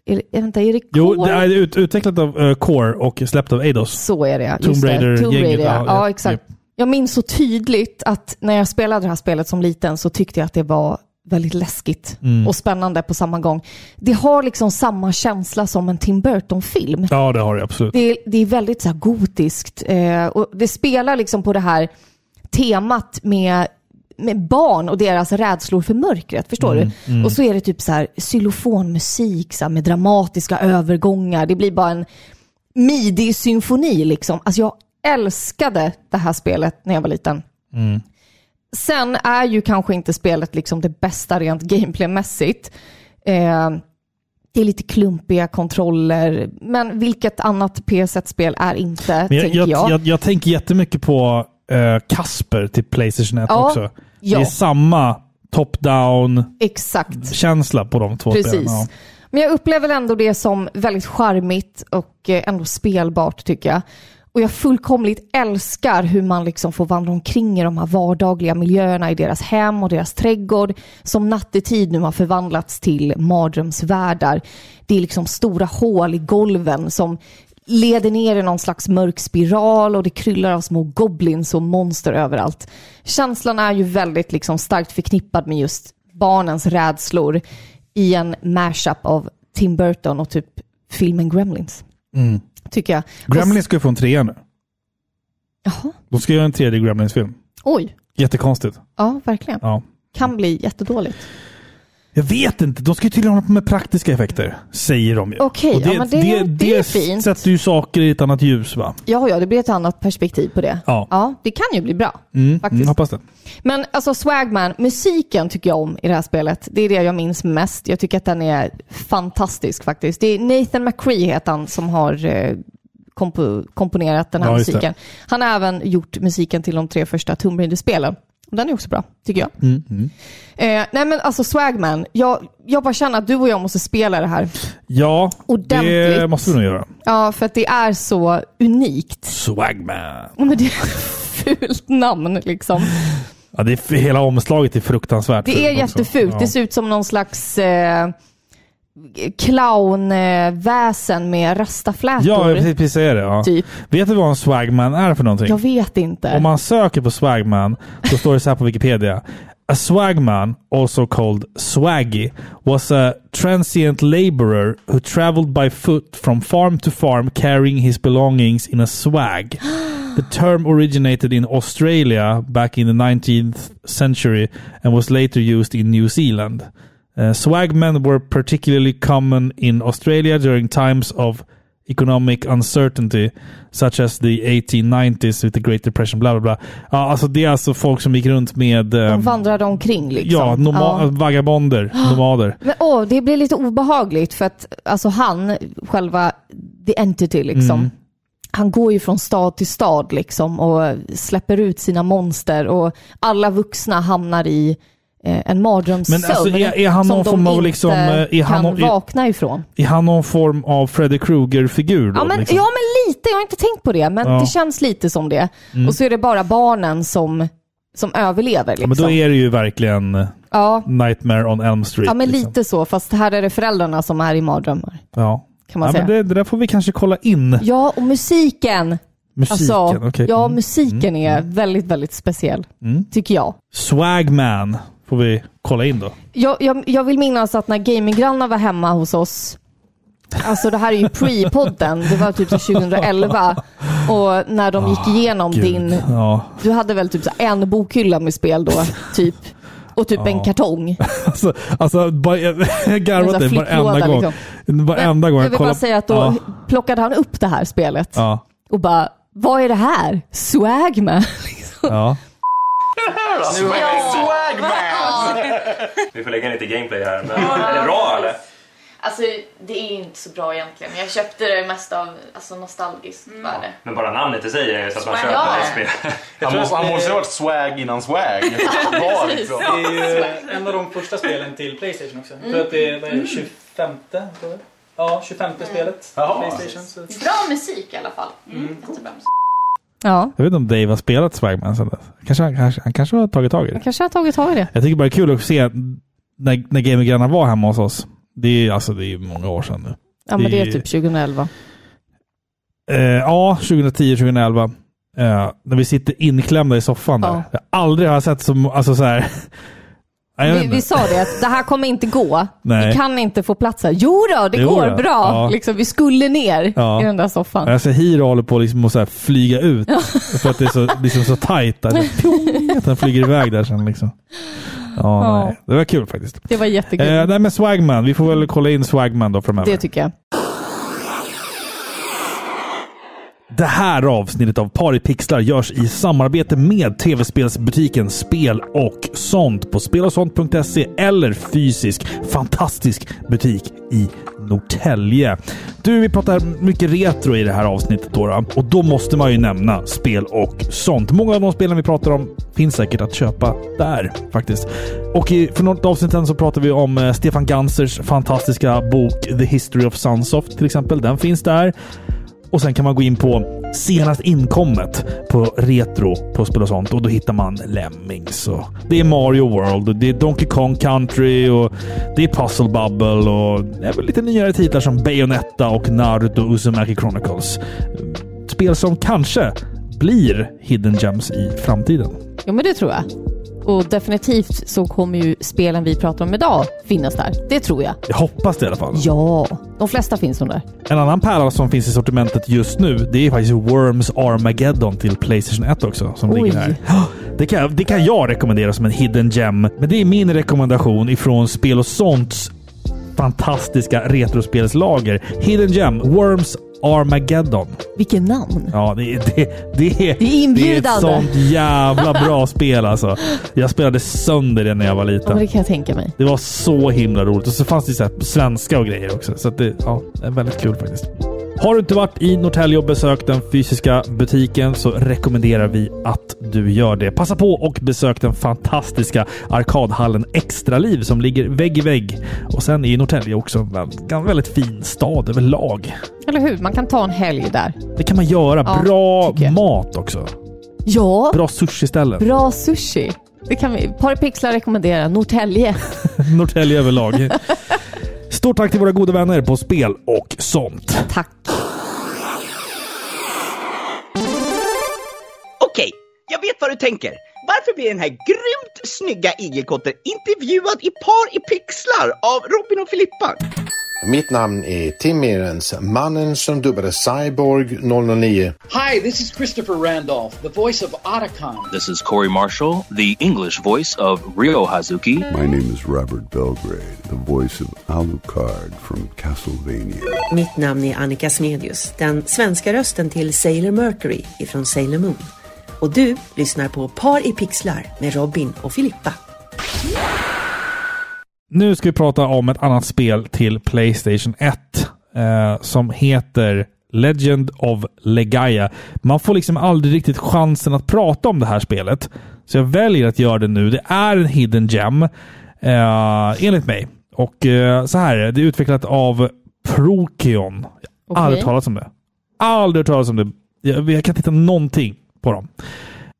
är, det- vänta, är det Jo, Core? det är ut, utvecklat av uh, Core och släppt av Eidos. Så är det ja. Tomb. Raider-gänget, ja, ja, ja, exakt. ja. Jag minns så tydligt att när jag spelade det här spelet som liten så tyckte jag att det var väldigt läskigt Mm. och spännande på samma gång. Det har liksom samma känsla som en Tim Burton-film. Ja, det har det absolut. Det är, det är väldigt så gotiskt eh, och det spelar liksom på det här temat med, med barn och deras rädslor för mörkret. Förstår Mm, du? Och så är det typ så här xylofonmusik så här, med dramatiska övergångar. Det blir bara en midi-symfoni liksom. Alltså jag älskade det här spelet när jag var liten. Mm. Sen är ju kanske inte spelet liksom det bästa rent gameplaymässigt. Eh, det är lite klumpiga kontroller, men vilket annat PS1-spel är inte, jag, tänker jag, jag. jag, jag tänker jättemycket på eh, Kasper till Playstation 1 Ja, också. ja. Det är samma top-down-känsla på de två Precis. spelen. Ja. Men jag upplever ändå det som väldigt charmigt och eh, ändå spelbart tycker jag. Och jag fullkomligt älskar hur man liksom får vandra omkring i de här vardagliga miljöerna i deras hem och deras trädgård som nattetid nu har förvandlats till mardrömsvärldar. Det är liksom stora hål i golven som leder ner i någon slags mörk spiral och det kryllar av små goblins och monster överallt. Känslan är ju väldigt liksom starkt förknippad med just barnens rädslor i en mashup av Tim Burton och typ filmen Gremlins. Mm. Tycker jag. Gremlins ska ju få en trea nu. Jaha. De ska göra en tredje Gremlins-film. Oj. Jättekonstigt. Ja, verkligen. Ja. Kan bli jättedåligt. Jag vet inte. De ska ju tydligen hålla på med praktiska effekter. Säger de ju. Okej, Och ja, men det- det är fint. sätter ju saker i ett annat ljus va? Ja, ja, det blir ett annat perspektiv på det. Ja. Ja, det kan ju bli bra. Mm, Faktiskt. mm, hoppas det. Men alltså Swagman, musiken tycker jag om i det här spelet. Det är det jag minns mest. Jag tycker att den är fantastisk faktiskt. Det är Nathan McCree heter han som har eh, kompo- komponerat den här Ja, det. musiken. Han har även gjort musiken till de tre första Tomb Raider-spelen. Den är också bra, tycker jag. Mm, Eh, nej men alltså Swagman, jag, jag bara känner att du och jag måste spela det här. Ja, det Ordentligt. måste vi nog göra. Ja, för att det är så unikt. Swagman. Men det är ett fult namn liksom. Ja, det är, hela omslaget är fruktansvärt Det är jättefult. Ja. Det ser ut som någon slags eh, clownväsen med rastaflätor. Ja, precis, precis är det. Ja. Typ. Vet du vad en swagman är för någonting? Jag vet inte. Om man söker på swagman så står det så här på Wikipedia. A swagman, also called swaggy, was a transient laborer who traveled by foot from farm to farm carrying his belongings in a swag. The term originated in Australia back in the 19th century and was later used in New Zealand. Uh, swagmen were particularly common in Australia during times of economic uncertainty, such as the 1890s with the Great Depression, bla bla bla. Ja, alltså det är alltså folk som gick runt med... De ehm, vandrade omkring liksom. ja, noma- Ja. vagabonder, nomader. Men åh, det blir lite obehagligt för att alltså han, själva the entity liksom. Mm. han går ju från stad till stad liksom och släpper ut sina monster och alla vuxna hamnar i eh, en mardrömssömn Men alltså, är- är han som någon de form av inte liksom, eh, är han kan någon- vakna ifrån. Är han någon form av Freddy Krueger-figur? Ja men, liksom? ja, men lite. Jag har inte tänkt på det, men Ja. Mm. det känns lite som det. Och så är det bara barnen som, som överlever. Liksom. Ja, men då är det ju verkligen ja, Nightmare on Elm Street. ja, men liksom. lite så. Fast här är det föräldrarna som är i mardrömmar. Ja. Kan man ja, säga. men det, det där får vi kanske kolla in. Ja, och musiken. Musiken, Alltså, okej. Ja, Mm. musiken är väldigt, väldigt speciell. Mm. Tycker jag. Swagman får vi kolla in då. Jag, jag. jag vill minnas att när gaminggrannar var hemma hos oss, alltså det här är ju pre-podden, det var typ så 2011, och när de gick igenom Ah, Gud. din, Ja, du hade väl typ en bokhylla med spel då, typ, och typ en kartong. alltså, alltså bara, jag har garvat det här varenda gång. liksom. Varenda gång jag jag vill bara säga att då Ja, plockade han upp det här spelet ja, och bara, vad är det här? Swagman? Liksom. ja. Vi får lägga in lite gameplay här. Men är det bra eller? Alltså det är inte så bra egentligen. Jag köpte det mest av alltså, nostalgiskt värde. Men bara namnet i sig är ju så att man köper Ja. det spel. Han måste, han måste ha varit swag innan swag. Var liksom. Det är ju en av de första spelen till Playstation också. Jag tror att det är, vad är det 25 tror jag. Ja, 25 spelet. Jaha. Playstation. Så. Bra musik i alla fall. Jättebra musik. Ja, Jag vet inte om Dave har spelat Swagman sen dess. Kanske, han, kanske, han kanske har tagit tag i det. jag kanske har tagit tag i det. Jag tycker bara det är kul att se när, när Gamergrannar var hemma hos oss. Det är alltså det är många år sedan nu. Ja, men det är typ 2011. Eh, ja, 2010, 2011. Eh, när vi sitter inklämda i soffan där. Ja. Jag aldrig har sett som, alltså så här. Vi, vi sa det att det här kommer inte gå. Nej. Vi kan inte få plats här. Jo då, det Jo går då, bra. ja. Liksom, vi skulle ner Ja. i den där soffan. Jag ser Hiro håller på liksom att flyga ut. För att det är så, liksom så tajt där. Så, pjong, att den flyger iväg där sen liksom. Ja, Ja. Det var kul faktiskt. Det var jättekul. Eh, nej men Swagman, vi får väl kolla in Swagman då framöver. det tycker jag. Det här avsnittet av Par i pixlar görs i samarbete med tv-spelsbutiken Spel och sånt på spelosont.se eller fysisk fantastisk butik i Norrtälje. Du, vi pratar mycket retro i det här avsnittet då, då och då måste man ju nämna Spel och sånt. Många av de spelen vi pratar om finns säkert att köpa där faktiskt. Och i, för något avsnitt sedan så pratade vi om eh, Stefan Gansers fantastiska bok The History of Sunsoft till exempel. Den finns där. Och sen kan man gå in på senast inkommet på Retro på Spel och sånt och då hittar man Lemmings och det är Mario World och det är Donkey Kong Country och det är Puzzle Bubble och även lite nyare titlar som Bayonetta och Naruto Uzumaki Chronicles. Spel som kanske blir Hidden Gems i framtiden. Jo, men det tror jag. Och definitivt så kommer ju spelen vi pratar om idag finnas där. Det tror jag. Jag hoppas det i alla fall. Ja, de flesta finns nog där. En annan pärla som finns i sortimentet just nu, det är faktiskt Worms Armageddon till Playstation 1 också. Som Oj. ligger här. Det kan, det kan jag rekommendera som en hidden gem. Men det är min rekommendation ifrån Spel och sånts fantastiska retrospelslager. Hidden gem, Worms Armageddon. Vilken namn! Ja, det, det, det, är, Det är det är ett sånt jävla bra spel alltså. Jag spelade sönder det när jag var Ja, liten. det kan jag tänka mig. Det var så himla roligt. Och så fanns det så svenska och grejer också. Så det, ja, det är väldigt kul faktiskt. Har du inte varit i Norrtälje och besökt den fysiska butiken så rekommenderar vi att du gör det. Passa på och besök den fantastiska arkadhallen Extraliv som ligger vägg i vägg. Och sen är Norrtälje också en väldigt, fin stad överlag. Eller hur? Man kan ta en helg där. Det kan man göra. Ja, Bra mat också. Ja, Bra sushi-ställen. bra sushi. Det kan vi. Paripixlar rekommendera. Norrtälje. Norrtälje överlag. Stort tack till våra goda vänner på Spel och sånt. Tack. Okej, jag vet vad du tänker. Varför blir den här grymt snygga igelkotten intervjuad i par i pixlar av Robin och Filippa? Mitt namn är Tim Mehrens, mannen som dubbade Cyborg 009. Hi, this is Christopher Randolph, the voice of Otacon. This is Corey Marshall, the English voice of Ryo Hazuki. My name is Robert Belgrade, the voice of Alucard from Castlevania. Mitt namn är Annika Smedius, den svenska rösten till Sailor Mercury ifrån Sailor Moon. Och du lyssnar på Par i pixlar med Robin och Filippa. Nu ska vi prata om ett annat spel till Playstation 1 eh, som heter Legend of Legaia. Man får liksom aldrig riktigt chansen att prata om det här spelet. Så jag väljer att göra det nu. Det är en hidden gem, eh, enligt mig. Och eh, så här är det. Är utvecklat av Prokion. Jag har Aldrig Okej. talat om det. Aldrig hört talas om det. Jag, jag kan inte hitta någonting på dem.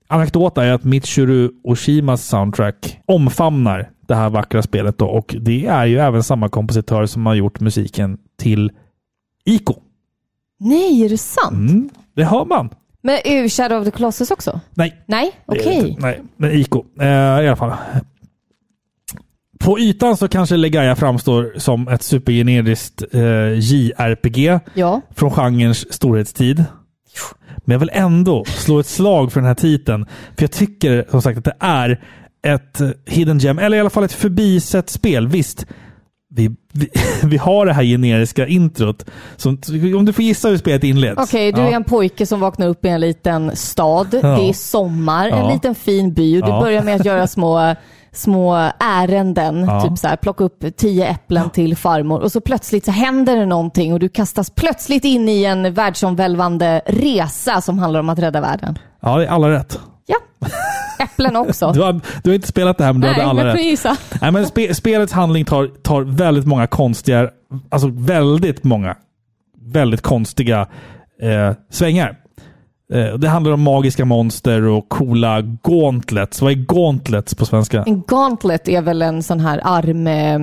Anekdota är att Michiru Oshimas soundtrack omfamnar det här vackra spelet då och det är ju även samma kompositör som har gjort musiken till Ico. Nej, är det sant? Mm, det hör man. Men är Shadow of the Colossus också? Nej. Nej, okej. inte. Nej, men Ico. Eh, I alla fall. På ytan så kanske Legaia framstår som ett supergeneriskt eh, JRPG Ja. från genrens storhetstid. Men jag vill ändå slå ett slag för den här titeln. För jag tycker som sagt att det är ett hidden gem, eller i alla fall ett förbisett spel. Visst, vi, vi, vi har det här generiska introt. Som, om du får gissa hur spelet inleds. Okej, du Ja. är en pojke som vaknar upp i en liten stad. Ja. Det är sommar, Ja. en liten fin by och du Ja. börjar med att göra små, små ärenden. Ja. Typ så här, plocka upp tio äpplen till farmor och så plötsligt så händer det någonting och du kastas plötsligt in i en världsomvälvande resa som handlar om att rädda världen. Ja, det är alla rätt. Ja, äpplen också. Du har, du har inte spelat det här, men du Nej, hade alla rätt. Nej, men spe, spelets handling tar, tar väldigt många konstiga, alltså väldigt många, väldigt konstiga eh, svängar. Eh, det handlar om magiska monster och coola gauntlets. Vad är gauntlets på svenska? En gauntlet är väl en sån här arm... eh,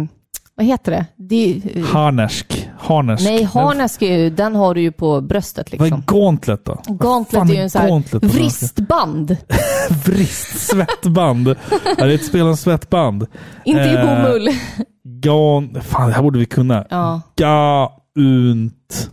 Vad heter det? det Harnesk. Harnesk. nej, harnesk är ju, den har du ju på bröstet Vad är liksom. gauntlet då? Gauntlet är ju en sån här vristband. Vrist. Svettband. ja, det är ett spel om svettband. Inte i Eh, bomull. Gaun... Fan, det här borde vi kunna. Ja. Gauntlet.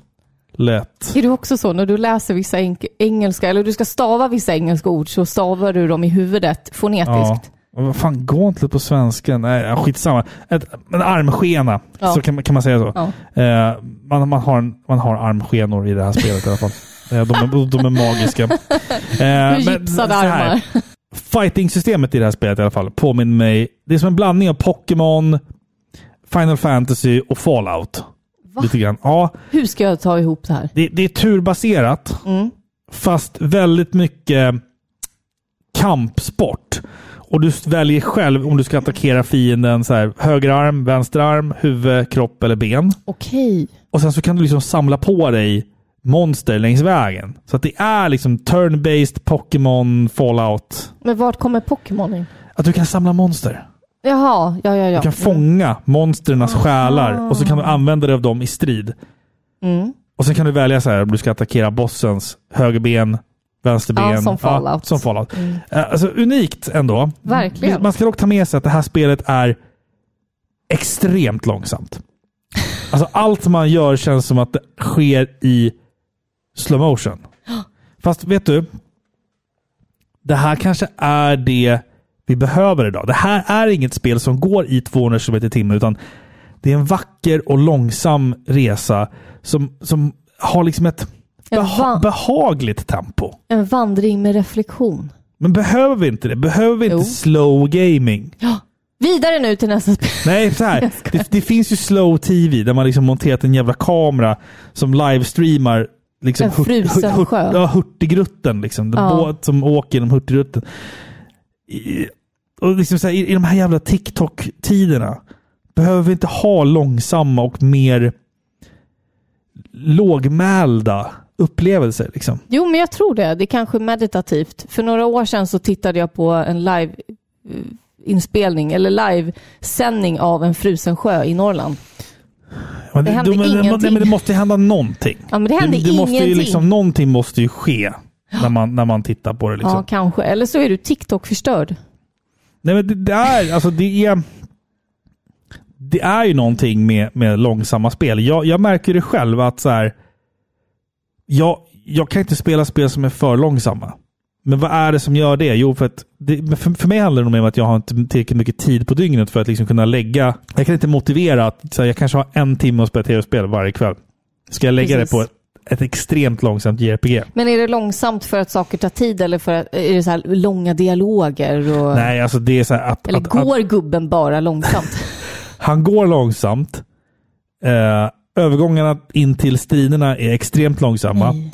Är du också så när du läser vissa engelska, eller du ska stava vissa engelska ord, så stavar du dem i huvudet fonetiskt? Ja. Vad fan, gauntlet på svenska? Nej, skitsamma. Ett, en armskena, Ja. så kan, man- kan man säga så. Ja. Eh, man, man, har en, man har armskenor i det här spelet i alla fall. Eh, de, är, de är magiska. Eh, gipsade armar. Fighting-systemet i det här spelet i alla fall påminner mig... Det är som en blandning av Pokémon, Final Fantasy och Fallout. Va? Lite grann. Ja, Hur ska jag ta ihop det här? det, det är turbaserat, Mm. fast väldigt mycket kampsport. Och du väljer själv om du ska attackera fienden så här, höger arm, vänster arm, huvud, kropp eller ben. Okej. Och sen så kan du liksom samla på dig monster längs vägen. Så att det är liksom turn-based Pokémon Fallout. Men vart kommer Pokémon in? Att du kan samla monster. Jaha, ja, ja, ja. Du kan fånga monsternas själar och så kan du använda dig av dem i strid. Mm. Och sen kan du välja så här om du ska attackera bossens högerben, vänsterben. Ja, som Fallout. som Fallout. Mm. Eh, Alltså unikt ändå. Verkligen. Man ska dock ta med sig att det här spelet är extremt långsamt. Alltså allt man gör känns som att det sker i slow motion. Fast vet du? Det här kanske är det vi behöver idag. Det här är inget spel som går i 200 km i timmen utan det är en vacker och långsam resa som, som har liksom ett beha- behagligt tempo. En vandring med reflektion. Men behöver vi inte det? Behöver vi inte slow gaming? Ja. Vidare nu till nästa spel. Nej, så här. Det, det finns ju slow tv där man liksom monterat en jävla kamera som livestreamar liksom En frusen sjö. ja, Hurtigruten. Liksom. Den Ja. båt som åker genom Hurtigruten. I, och liksom så här, i, I de här jävla TikTok-tiderna behöver vi inte ha långsamma och mer lågmälda upplevelser. Liksom. Jo, men jag tror det. Det är kanske meditativt. För några år sedan så tittade jag på en live eh, inspelning eller livesändning av en frusen sjö i Norrland. Men Det hände men, men, ingenting. men det måste ju hända någonting. Ja, men det hände det, måste ju ingenting. liksom, Någonting måste ju ske när man, när man tittar på det. Liksom. Ja, kanske. Eller så är du TikTok-förstörd. Nej, men det, det är alltså det är. Det är ju någonting med, med långsamma spel. Jag, jag märker det själv att så här. Jag, jag kan inte spela spel som är för långsamma. Men vad är det som gör det? Jo, för att det, för, för mig handlar det nog om att jag har inte tillräckligt mycket tid på dygnet för att liksom kunna lägga... Jag kan inte motivera att så här, jag kanske har en timme att spela tv-spel varje kväll. Ska jag lägga Precis. det på ett, ett extremt långsamt JRPG? Men är det långsamt för att saker tar tid eller för att, är det så här långa dialoger? Och, Nej, alltså det är så här att... eller att, går gubben bara långsamt? Han går långsamt. Eh, Övergångarna in till striderna är extremt långsamma. Nej.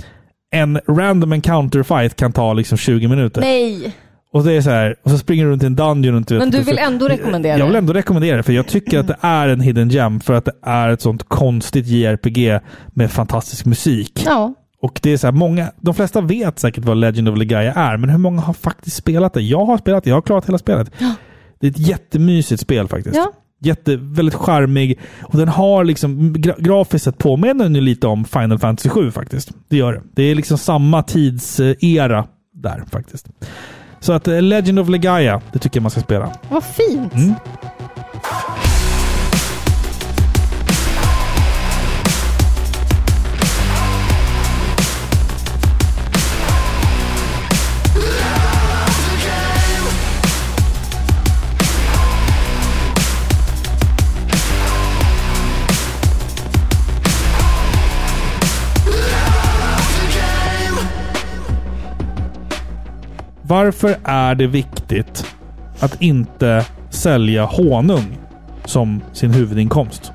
En random encounter fight kan ta liksom 20 minuter. Nej! Och det är så här, och så springer du runt i en dungeon. Och Men du vill ändå rekommendera Jag vill det? ändå rekommendera det, för jag tycker att det är en hidden gem för att det är ett sånt konstigt JRPG med fantastisk musik. Ja. Och det är så här, många, de flesta vet säkert vad Legend of Legaia är, men hur många har faktiskt spelat det? Jag har spelat det, jag har klarat hela spelet. Det är ett jättemysigt spel faktiskt. Ja. Jätte, väldigt charmig. Och den har liksom, gra grafiskt sett påminner den ju lite om Final Fantasy 7 faktiskt. Det gör det. Det är liksom samma tidsera där faktiskt. Så att eh, Legend of Legaia, det tycker jag man ska spela. Vad fint! Mm. Varför är det viktigt att inte sälja honung som sin huvudinkomst?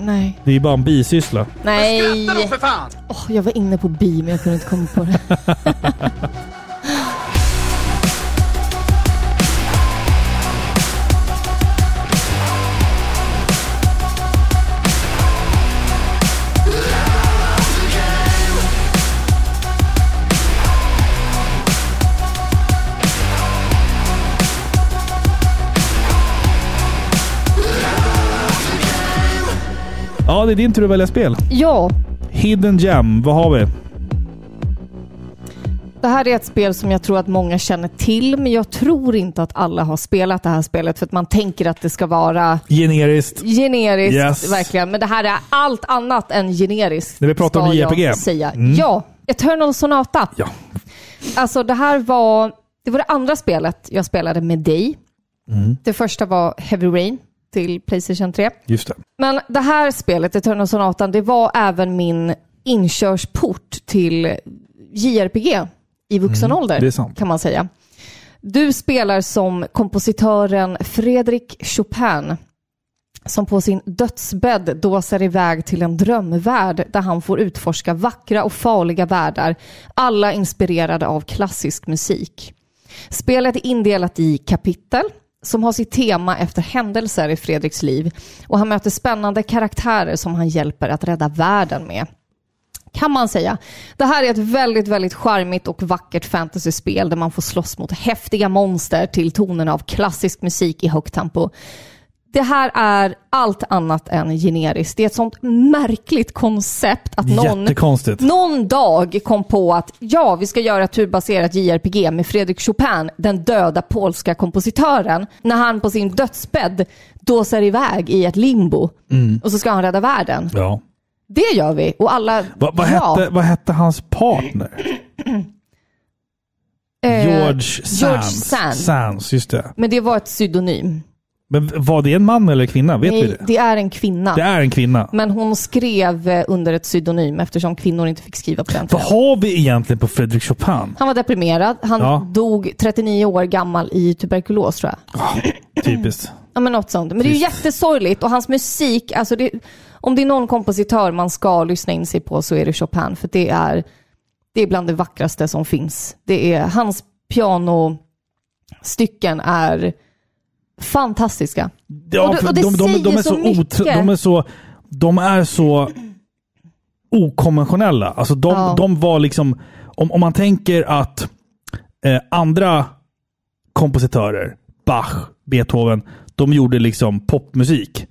Nej. Det är ju bara en bisyssla. Nej! Åh, jag var inne på bi, men jag kunde inte komma på det. Ja, det är din tur att välja spel. Ja, Hidden Gem, vad har vi? det här är ett spel som jag tror att många känner till, men jag tror inte att alla har spelat det här spelet för att man tänker att det ska vara Generiskt. generiskt, Yes. verkligen. Men det här är allt annat än generiskt. När vi pratar om ska jag JRPG. Säga. Mm. Ja, Eternal Sonata. Ja. Alltså det här var det, var det andra spelet jag spelade med dig. Mm. Det första var Heavy Rain till Playstation 3. Just det. Men det här spelet, Eternal Sonatan, det var även min inkörsport till JRPG i vuxen Mm, ålder, kan man säga. Du spelar som kompositören Fredrik Chopin som på sin dödsbädd dåsar iväg till en drömvärld där han får utforska vackra och farliga världar, alla inspirerade av klassisk musik. Spelet är indelat i kapitel som har sitt tema efter händelser i Fredriks liv och han möter spännande karaktärer som han hjälper att rädda världen med. Kan man säga. Det här är ett väldigt, väldigt charmigt och vackert fantasyspel där man får slåss mot häftiga monster till tonerna av klassisk musik i högt tempo. Det här är allt annat än generiskt. Det är ett sånt märkligt koncept att någon, någon dag kom på att ja, vi ska göra ett turbaserat JRPG med Fredrik Chopin, den döda polska kompositören, när han på sin dödsbädd dåsar iväg i ett limbo Mm. och så ska han rädda världen. Ja. Det gör vi och alla... Va, vad, ja. hette, vad hette hans partner? Eh, George Sands. George Sands. Sands, just det. Men det var ett pseudonym. Men var det en man eller kvinna? Vet Nej, vi det? det är en kvinna. Det är en kvinna. Men hon skrev eh, under ett pseudonym eftersom kvinnor inte fick skriva på den Vad har vi egentligen på Fredrik Chopin? Han var deprimerad. Han Ja. dog 39 år gammal i tuberkulos tror jag. Typiskt. Ja, men något sånt. Men det är ju jättesorgligt och hans musik, alltså det, om det är någon kompositör man ska lyssna in sig på så är det Chopin. För det är, det är bland det vackraste som finns. Det är, hans pianostycken är fantastiska. Ja, och det, och det de, de, de, är så otro, de är så... De är så okonventionella. Alltså de, Ja. de var liksom... Om, om man tänker att eh, andra kompositörer, Bach, Beethoven, de gjorde liksom popmusik.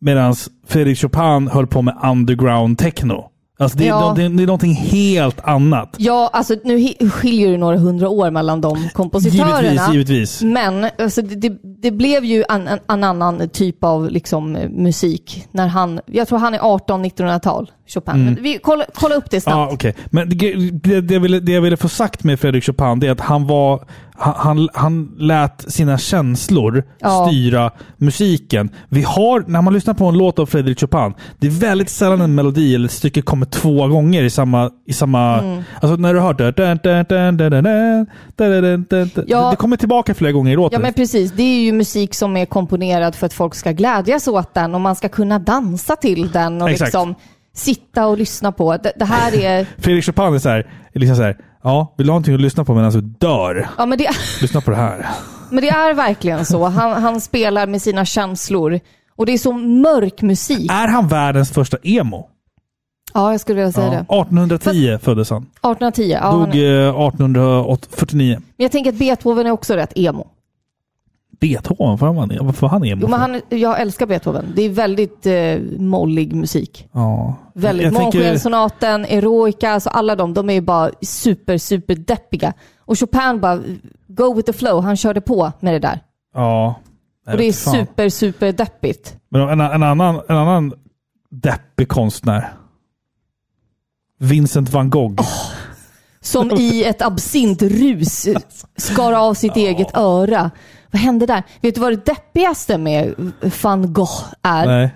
Medan Fredrik Chopin höll på med underground techno. Alltså det, är- Ja. det, det är någonting helt annat. Ja, alltså nu skiljer det några hundra år mellan de kompositörerna. Givetvis, givetvis. Men alltså, det, det, blev ju en, en, en annan typ av liksom, musik när han, jag tror han är 18-1900-tal, Chopin. Mm. Men vi, kolla, kolla upp det snabbt. Ja, okay. Men det, det, jag ville, det jag ville få sagt med Fredrik Chopin det är att han var han, han lät sina känslor ja. styra musiken. Vi har, när man lyssnar på en låt av Fredrik Chopin, det är väldigt sällan en melodi eller ett stycke kommer två gånger i samma... I samma mm. Alltså när du hör det... Ja. Det kommer tillbaka flera gånger i låten. Ja men precis. Det är ju musik som är komponerad för att folk ska glädjas åt den och man ska kunna dansa till den. Och Exakt. Liksom, sitta och lyssna på. Det, det här är... Fredrik Chopin är så här, är liksom så här, ja, vill du ha någonting att lyssna på medan du dör? Ja, men det, Lyssna på det här. men det är verkligen så. Han, han spelar med sina känslor. Och det är så mörk musik. Är han världens första emo? Ja, jag skulle vilja säga Ja, det. 1810 föddes han. 1810. Ja, han Dog är, eh, 1849. men jag tänker att Beethoven är också rätt emo. Beethoven, var han, varför var han emo? Jo, men för? han, jag älskar Beethoven. Det är väldigt eh, mollig musik. ja. Väldigt. Jag tänker- Månskenssonaten, Eroica, alltså alla de, de är ju bara super, super deppiga. Och Chopin bara, go with the flow, han körde på med det där. Ja. Och det är fan. super, super deppigt. Men en, en, annan, en annan deppig konstnär. Vincent van Gogh. Som i ett absintrus skar av sitt eget öra. Vad hände där? Vet du vad det deppigaste med van Gogh är? Nej.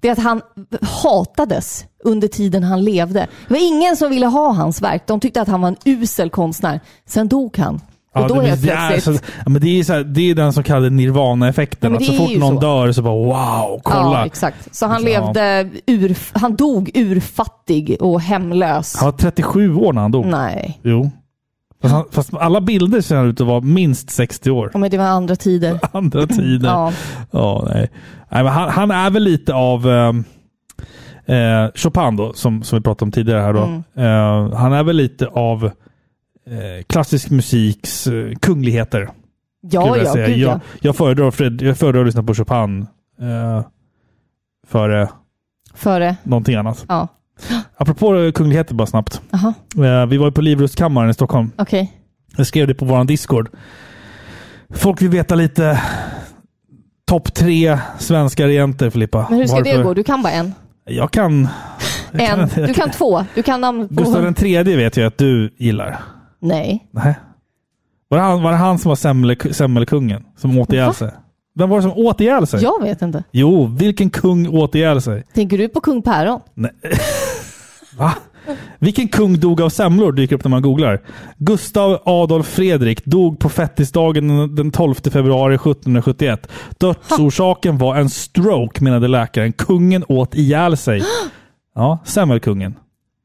Det är att han hatades under tiden han levde. Det var ingen som ville ha hans verk. De tyckte att han var en usel konstnär. Sen dog han. Och Ja, då det, helt det, är så, men det, är så här, det är den så kallade nirvana-effekten. Ja, så fort någon så. dör så bara wow, kolla. Ja, exakt. Så han Ja. levde ur... Han dog urfattig och hemlös. Han var 37 år när han dog. Nej. Jo. Fast, han, fast alla bilder ser ut att vara minst 60 år. Ja, men det var andra tider. Andra tider. Ja. Ja, nej. nej men han, han är väl lite av ehm, eh, Chopin då, som, som vi pratade om tidigare här då. Mm. Eh, han är väl lite av klassisk musiks eh, kungligheter. Ja, jag ja, säga. gud jag, ja. jag, föredrar Fred, jag föredrar att lyssna på Chopin eh, före Före. någonting annat. Ja. Apropå eh, kungligheter bara snabbt. Eh, vi var ju på Livrustkammaren i Stockholm. okej. Jag skrev det på vår Discord. Folk vill veta lite topp tre svenska regenter, Filippa. Men hur ska det Varför- gå? Du kan bara en. Jag kan... jag En. jag Du kan två. Du kan namn på... Gustav den tredje vet jag att du gillar. Nej. Nej. Var det han, var det han som var semmel, semmelkungen? Som åt ihjäl sig? Vem var det som åt ihjäl sig? Jag vet inte. Jo, vilken kung åt ihjäl sig? Tänker du på kung Päron? Nej. Va? Vilken kung dog av semlor dyker upp när man googlar. Gustav Adolf Fredrik dog på fettisdagen den 12 februari 1771. Dödsorsaken var en stroke menade läkaren. Kungen åt ihjäl sig. Ja, semmelkungen.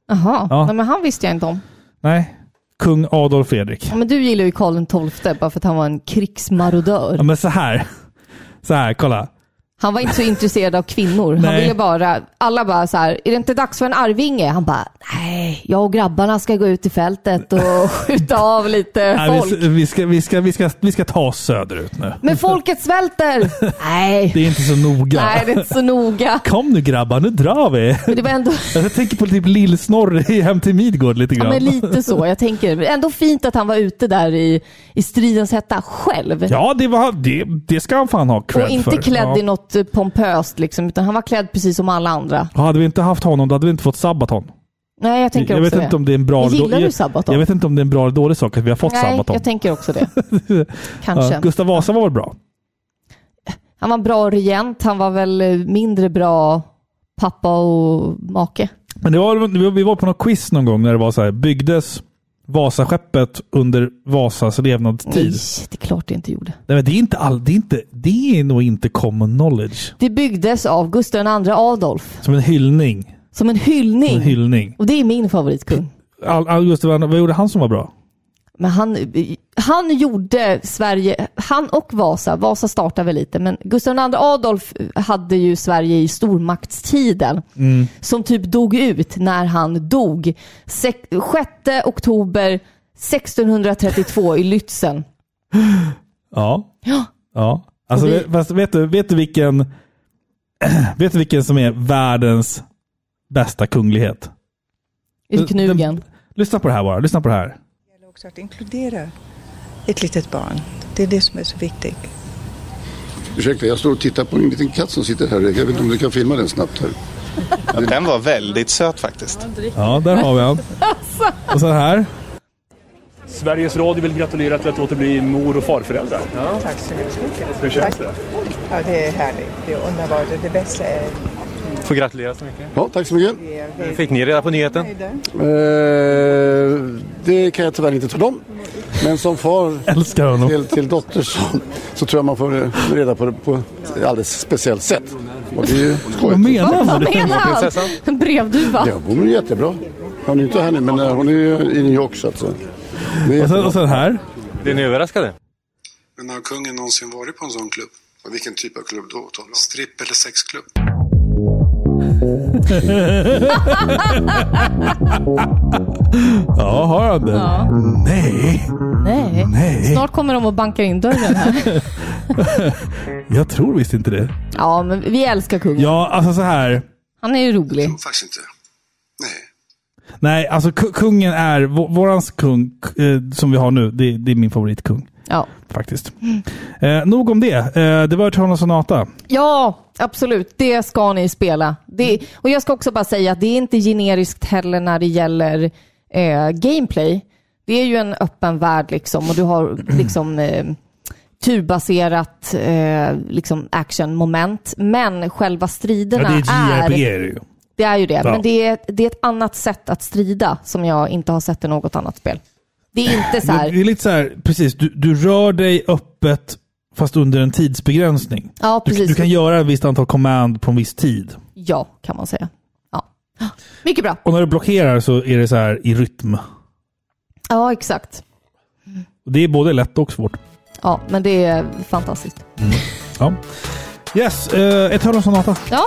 Jaha, Ja. Nej, men han visste jag inte om. Nej, kung Adolf Fredrik. Ja, men du gillar ju Karl XII bara för att han var en krigsmarodör. Ja, men så här. Så här, kolla. Han var inte så intresserad av kvinnor. Han ville bara, alla bara så här, är det inte dags för en arvinge? Han bara, nej, jag och grabbarna ska gå ut i fältet och skjuta av lite Nej, folk. vi, vi, ska, vi, ska, vi, ska, vi ska ta oss söderut nu. Men folket svälter! nej, Det är inte så noga. nej, det är inte så noga. Kom nu grabbar, nu drar vi. Men det var ändå, Jag tänker på typ Lill-Snorre Hem till Midgård lite ja, grann. men lite så. Jag tänker, ändå fint att han var ute där i, i stridens hetta själv. Ja, det, var, det, det ska han fan ha cred och inte för. klädd ja. i något pompöst liksom, utan han var klädd precis som alla andra. Ja, Hade vi inte haft honom, då hade vi inte fått Sabaton. Nej, jag tänker jag också vet det. inte om det är en bra Gillar du Sabaton? Jag vet inte om det är en bra eller dålig sak att vi har fått Nej, Sabaton. jag tänker också det. Kanske. Ja, Gustav Vasa var väl bra? Han var bra regent, han var väl eh, mindre bra pappa och make. Men det var- vi var på något quiz någon gång när det var så här, byggdes Vasaskeppet under Vasas levnadstid? Nej, det är klart det inte gjorde. Nej, men det är inte all, det är inte, det är nog inte common knowledge. Det byggdes av Gustav II Adolf Som en hyllning. som en hyllning. Som en hyllning. Och det är min favoritkung. Gustav, II, vad gjorde han som var bra? Men han, han gjorde Sverige, han och Vasa, Vasa startade väl lite, men Gustav II Adolf hade ju Sverige i stormaktstiden. Mm. Som typ dog ut när han dog. Sek- 6 oktober 1632 i Lützen. Ja. Ja. Ja. Alltså, vi- vet, vet, du, vet, du vilken, vet du vilken som är världens bästa kunglighet? Knugen. Lyssna på det här bara. Lyssna på det här. Också att inkludera ett litet barn. Det är det som är så viktigt. Ursäkta, jag står och tittar på en liten katt som sitter här. Jag vet inte om du kan filma den snabbt här. Den var väldigt söt faktiskt. Ja, där har vi han. Och så här. Sveriges Radio vill gratulera till att återbli mor och farföräldrar. Tack så mycket. Hur känns det? Ja, det är härligt. Det är underbart. Det bästa är... Får gratulera så mycket. Ja, tack så mycket. Fick ni reda på nyheten? Eh, det kan jag tyvärr inte tala om. Men som far Älskar honom. till, till dotter så, så tror jag man får reda på det på ett alldeles speciellt sätt. Och det är ju skojigt. Vad menar han? Vad menar han? En brevduva? Ja, hon är jättebra. Hon är inte här nu, men eh, hon är ju i New York så att säga. Och sen, jättebra. och sen här. Blir ni överraskade? Men har kungen någonsin varit på en sån klubb? Och vilken typ av klubb då? Stripp eller sexklubb? Ja, har han det? Ja. Nej, Nej. Nej. Snart kommer de och bankar in dörren här. jag tror visst inte det. Ja, men vi älskar kungen. Ja, alltså så här. Han är ju rolig. Faktiskt inte. Nej, alltså ku- kungen är, vå- vårans kung eh, som vi har nu, det, det är min favoritkung. Ja. Faktiskt. Eh, nog om det. Eh, det var Eternal Sonata. Ja, absolut. Det ska ni spela. Det, och jag ska också bara säga att det är inte generiskt heller när det gäller eh, gameplay. Det är ju en öppen värld liksom och du har liksom eh, turbaserat eh, liksom action-moment. Men själva Ja, striderna det är JRPG är det ju. Det är ju det, Ja. men det är, det är ett annat sätt att strida som jag inte har sett i något annat spel. Det är inte så Det här... är lite så här, precis. Du, du rör dig öppet fast under en tidsbegränsning. Ja, Du, precis. du kan göra ett visst antal command på en viss tid. Ja, kan man säga. Ja. Mycket bra. Och när du blockerar så är det så här i rytm. Ja, exakt. Det är både lätt och svårt. Ja, men det är fantastiskt. Ja. Yes, uh, Eternal Sonata. Ja.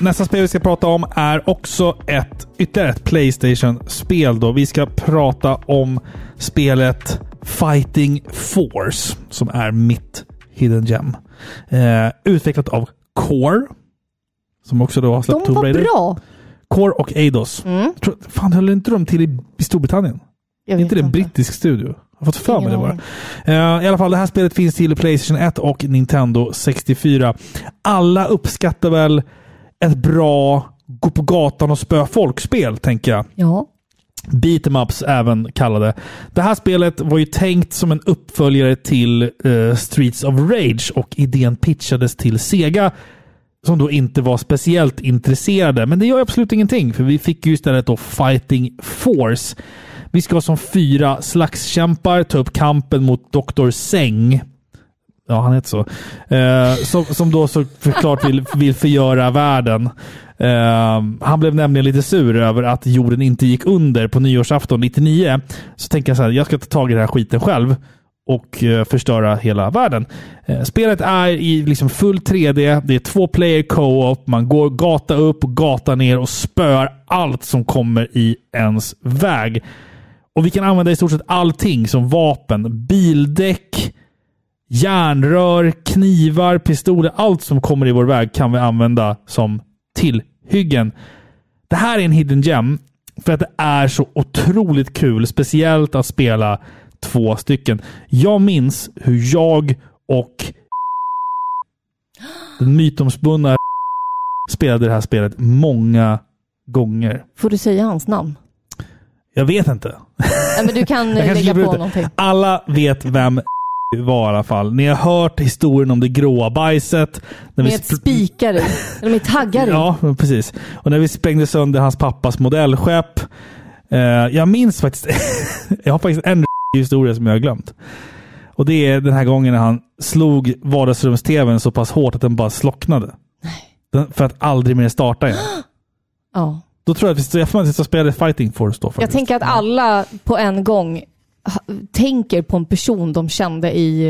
Nästa spel vi ska prata om är också ett ytterligare ett Playstation-spel. Då. Vi ska prata om spelet Fighting Force, som är mitt Hidden Gem. Eh, utvecklat av Core, som också då har släppt De Tomb var Raider. bra. Core och Eidos. Mm. Tror, fan, höll inte de till i, i Storbritannien? Jag Är inte det en brittisk studio? Jag har fått för mig det bara. Eh, I alla fall, det här spelet finns till Playstation 1 och Nintendo 64. Alla uppskattar väl ett bra gå på gatan och spö folk-spel, tänker jag. Ja. Beat em ups även kallade. Det här spelet var ju tänkt som en uppföljare till eh, Streets of Rage och idén pitchades till Sega som då inte var speciellt intresserade. Men det gör absolut ingenting, för vi fick ju istället då Fighting Force. Vi ska som fyra slagskämpar ta upp kampen mot Dr. Seng. Ja, han heter så. Eh, som, som då såklart vill, vill förgöra världen. Eh, han blev nämligen lite sur över att jorden inte gick under på nyårsafton 99. Så tänker jag så här, jag ska ta tag i den här skiten själv och eh, förstöra hela världen. Eh, spelet är i liksom full 3D. Det är två player co-op. Man går gata upp och gata ner och spöar allt som kommer i ens väg. Och vi kan använda i stort sett allting som vapen. Bildäck, järnrör, knivar, pistoler. Allt som kommer i vår väg kan vi använda som tillhyggen. Det här är en hidden gem för att det är så otroligt kul. Speciellt att spela två stycken. Jag minns hur jag och den mytomspunna spelade det här spelet många gånger. Får du säga hans namn? Jag vet inte. Nej, men du kan lägga på någonting. Alla vet vem var i alla fall. Ni har hört historien om det gråa bajset. När vi Med sp- spikar i. Eller med taggar i. Ja, precis. Och när vi sprängde sönder hans pappas modellskepp. Eh, jag minns faktiskt... jag har faktiskt en historia som jag har glömt. Och det är den här gången när han slog vardagsrums-tvn så pass hårt att den bara slocknade. Den, för att aldrig mer starta igen. Ja. Då tror jag att vi, jag får att vi spelade Fighting Force då. Jag Faktiskt. tänker att alla på en gång tänker på en person de kände i,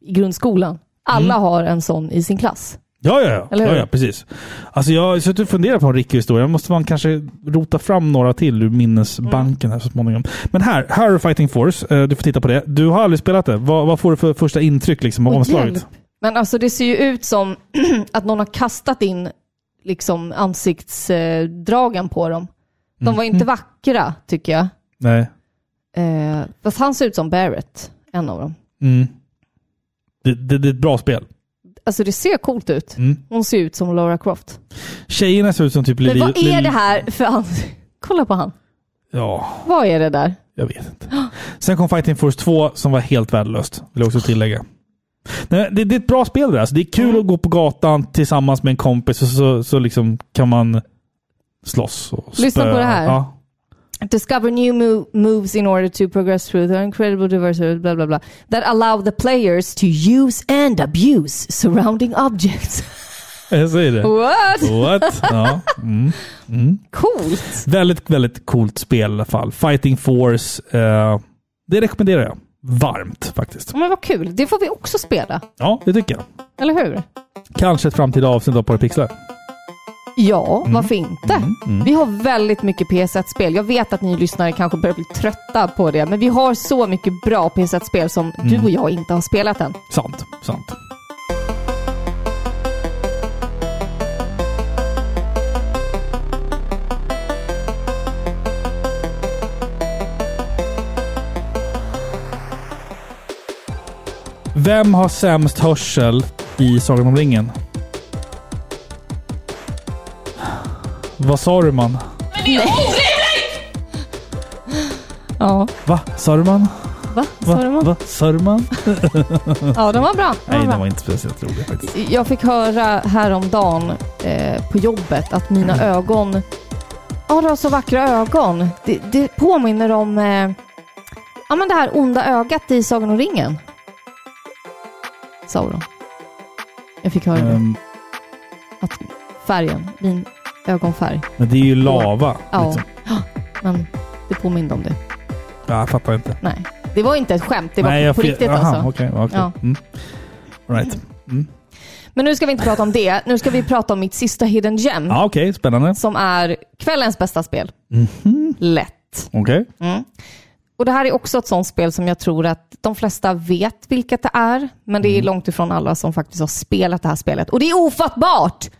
i grundskolan. Alla Mm. har en sån i sin klass. Ja, ja, ja. Ja, ja precis. Alltså jag har suttit och funderat på en Ricky-historia. måste man kanske rota fram några till ur minnesbanken här så småningom. Men här, här är Fighting Force. Eh, Du får titta på det. Du har aldrig spelat det. Vad, vad får du för första intryck liksom, av omslaget? Men alltså det ser ju ut som att någon har kastat in liksom ansiktsdragen på dem. De var inte vackra tycker jag. Nej. Eh, fast han ser ut som Barrett, en av dem. Mm. Det, det, det är ett bra spel. Alltså det ser coolt ut. Mm. Hon ser ut som Laura Croft. Tjejerna ser ut som typ Men Lili... vad är Lili- det här för ans- Kolla på han. Ja. Vad är det där? Jag vet inte. Sen kom Fighting Force 2 som var helt värdelöst. Vill jag också tillägga. Nej, det, det är ett bra spel det där. Alltså, det är kul Mm. att gå på gatan tillsammans med en kompis och så, så liksom kan man slåss. Och Lyssna spöa. på det här. Ja. Discover new mo- moves in order to progress through the incredible diversity, blah blah blah, that allow the players to use and abuse surrounding objects. Jag säger det. What? What? Ja. Mm. Mm. Coolt! Väldigt, väldigt coolt spel i alla fall. Fighting Force. Eh, det rekommenderar jag. Varmt faktiskt. Men vad kul, det får vi också spela. Ja, det tycker jag. Eller hur? Kanske ett framtida avsnitt av Parapixlar. Ja, varför inte? mm. Vi har väldigt mycket PS1-spel. Jag vet att ni lyssnare kanske börjar bli trötta på det, men vi har så mycket bra PS1-spel som du Mm. och jag inte har spelat än. Sant, sant. Vem har sämst hörsel i Sagan om ringen? Vad sa du man? Men det är orimligt! Ja. Va? Sa du man? Va? Va? Sa du man? Va? Sa du man? Ja, den var bra. Den Nej, var bra. den var inte speciellt rolig faktiskt. Jag fick höra häromdagen eh, på jobbet att mina Mm. ögon... Ja, du har så vackra ögon. Det, det påminner om eh, ja, men det här onda ögat i Sagan om ringen. Sauron. Jag fick höra det. Ehm, Att färgen, min ögonfärg. men det är ju lava. Ja, Liksom. men det påminde om det. Ja, jag fattar inte. Nej, det var inte ett skämt. Det var Nej, på, på riktigt Aha, alltså. okej, okej. Ja. Mm. Right. Mm. Men nu ska vi inte prata om det. Nu ska vi prata om mitt sista hidden gem. Ja, okej. Spännande. Som är kvällens bästa spel. Mhm. Lätt. Okej. Mm. Och Det här är också ett sånt spel som jag tror att de flesta vet vilket det är, men det är långt ifrån alla som faktiskt har spelat det här spelet. Och det är ofattbart!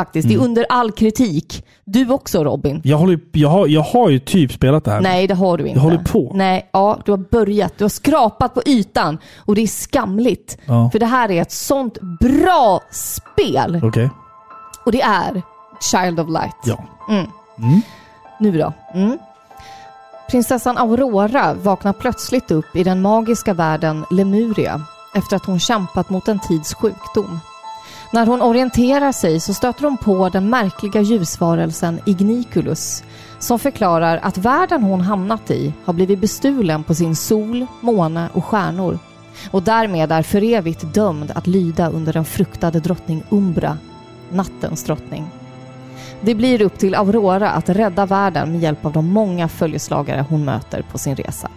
Faktiskt. Det är under all kritik. Du också Robin. Jag, håller, jag, har, jag har ju typ spelat det här. Nej, det har du inte. Jag håller på. Nej, ja, du har börjat. Du har skrapat på ytan och det är skamligt. Ja. För det här är ett sånt bra spel. Okej. Och det är Child of Light. Ja. Mm. Mm. Nu då. Mm. Prinsessan Aurora vaknar plötsligt upp i den magiska världen Lemuria efter att hon kämpat mot en tids sjukdom. När hon orienterar sig så stöter hon på den märkliga ljusvarelsen Igniculus som förklarar att världen hon hamnat i har blivit bestulen på sin sol, måne och stjärnor och därmed är för evigt dömd att lyda under den fruktade drottning Umbra, nattens drottning. Det blir upp till Aurora att rädda världen med hjälp av de många följeslagare hon möter på sin resa.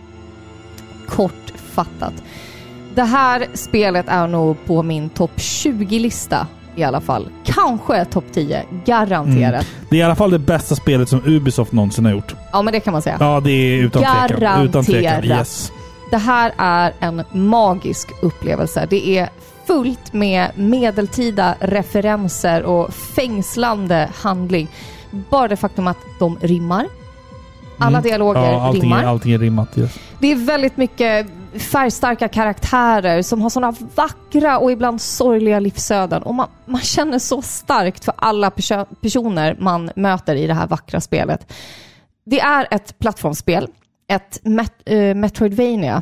Kortfattat. Det här spelet är nog på min topp 20-lista i alla fall. Kanske topp 10, garanterat. Mm. Det är i alla fall det bästa spelet som Ubisoft någonsin har gjort. Ja, men det kan man säga. Ja, det är utan tvekan. Utan tvekan. Garanterat. Yes. Det här är en magisk upplevelse. Det är fullt med medeltida referenser och fängslande handling. Bara det faktum att de rimmar. Alla Mm. dialoger ja, allting rimmar. Allting är rimmat. Yes. Det är väldigt mycket färgstarka karaktärer som har sådana vackra och ibland sorgliga livsöden. Och man, man känner så starkt för alla perso- personer man möter i det här vackra spelet. Det är ett plattformsspel, ett met- eh, Metroidvania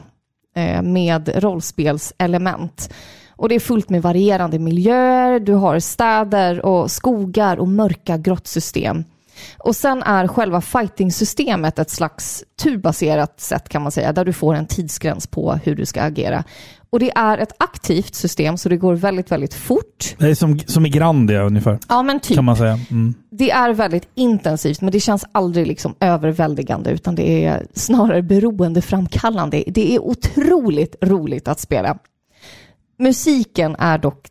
eh, med rollspelselement. Och det är fullt med varierande miljöer, du har städer och skogar och mörka grottsystem. Och sen är själva fighting-systemet ett slags turbaserat sätt kan man säga, där du får en tidsgräns på hur du ska agera. Och det är ett aktivt system, så det går väldigt, väldigt fort. Det är som, som i Grandia ungefär. Ja, men typ. Kan man säga. Mm. Det är väldigt intensivt, men det känns aldrig liksom överväldigande, utan det är snarare beroendeframkallande. Det är otroligt roligt att spela. Musiken är dock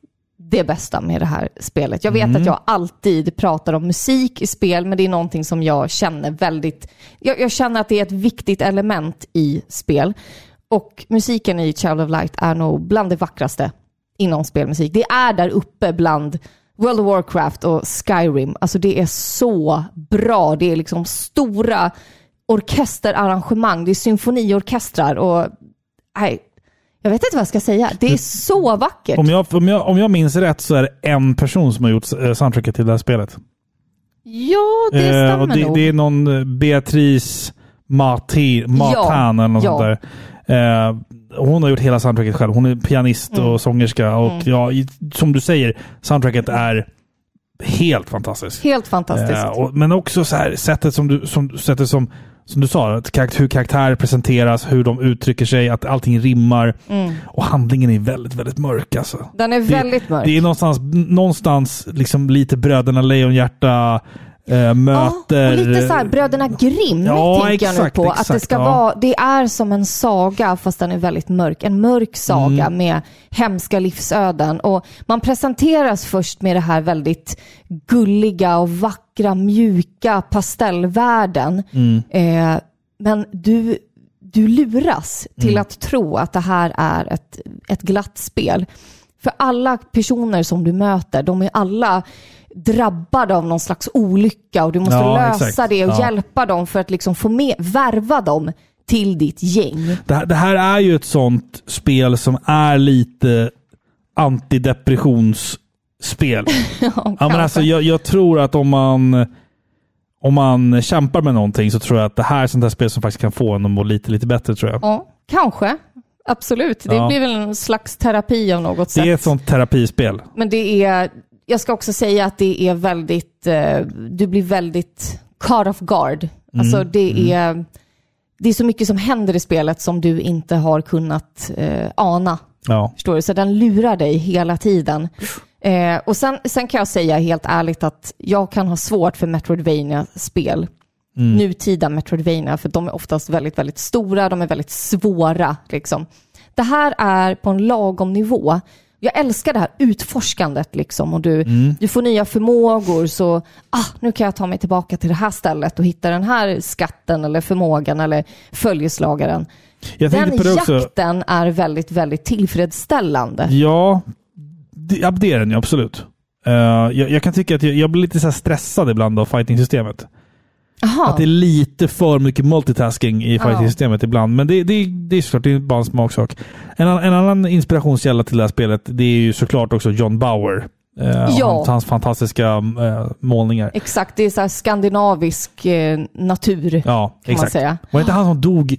det bästa med det här spelet. Jag vet Mm. att jag alltid pratar om musik i spel, men det är någonting som jag känner väldigt... Jag, jag känner att det är ett viktigt element i spel. Och musiken i Child of Light är nog bland det vackraste inom spelmusik. Det är där uppe bland World of Warcraft och Skyrim. Alltså det är så bra. Det är liksom stora orkesterarrangemang. Det är symfoniorkestrar och... Nej, jag vet inte vad jag ska säga. Det är så vackert. Om, jag, om, jag, om jag minns rätt så är det en person som har gjort eh, soundtracket till det här spelet. Ja, det Eh, stämmer och det, nog. det är någon eh, Beatrice Mati, Matan eller något ja. sånt där. Eh, hon har gjort hela soundtracket själv. Hon är pianist Mm. och sångerska. Och Mm. ja, som du säger, soundtracket är helt fantastiskt. Helt fantastiskt. Eh, och, men också så här, sättet som du, som, sättet som, som du sa, hur karaktärer presenteras, hur de uttrycker sig, att allting rimmar. Mm. Och handlingen är väldigt, väldigt mörk alltså. Den är Det- väldigt mörk. Det är någonstans, någonstans liksom lite Bröderna Lejonhjärta eh, möter... Och lite så här Bröderna Grimm Ja, tänker jag nu exakt, på. att det exakt, ska ja. vara, det är som en saga fast den är väldigt mörk. En mörk saga Mm. med hemska livsöden. Och man presenteras först med det här väldigt gulliga och vackra, mjuka pastellvärlden. Mm. Eh, men du, du luras till Mm. att tro att det här är ett, ett glatt spel. För alla personer som du möter, de är alla drabbade av någon slags olycka och du måste Ja, lösa exakt. det och Ja. hjälpa dem för att liksom få med, värva dem till ditt gäng. Det, här- det här är ju ett sånt spel som är lite antidepressionsspel. ja, men alltså, jag, jag tror att om man, om man kämpar med någonting så tror jag att det här är sånt här spel som faktiskt kan få en att må lite, lite bättre tror jag. Ja, kanske. Absolut. Det Ja. blir väl en slags terapi av något sätt. Det är ett sånt terapispel. Men det är, jag ska också säga att det är väldigt, eh, du blir väldigt caught off guard. Alltså Mm, det är, det är så mycket som händer i spelet som du inte har kunnat eh, ana. Ja. Förstår du? Så den lurar dig hela tiden. Eh, och sen, sen kan jag säga helt ärligt att jag kan ha svårt för Metroidvania-spel. Mm. Nutida Metroidvania, för de är oftast väldigt, väldigt stora, de är väldigt svåra. Liksom. Det här är på en lagom nivå. Jag älskar det här utforskandet liksom och du, Mm. du får nya förmågor så ah, nu kan jag ta mig tillbaka till det här stället och hitta den här skatten eller förmågan eller följeslagaren. Den jakten är väldigt, väldigt tillfredsställande. Ja, det, är den ju absolut. Eh, jag, jag kan tycka att jag, jag blir lite så stressad ibland av fighting-systemet. Aha. Att det är lite för mycket multitasking i fighting-systemet ibland. Men det, det, det är såklart det är bara en smaksak. En, en annan inspirationskälla till det här spelet det är ju såklart också John Bauer. Eh, Ja. hans, fantastiska eh, målningar. Exakt, det är så skandinavisk eh, natur Ja, kan exakt. man säga. Var det inte han som dog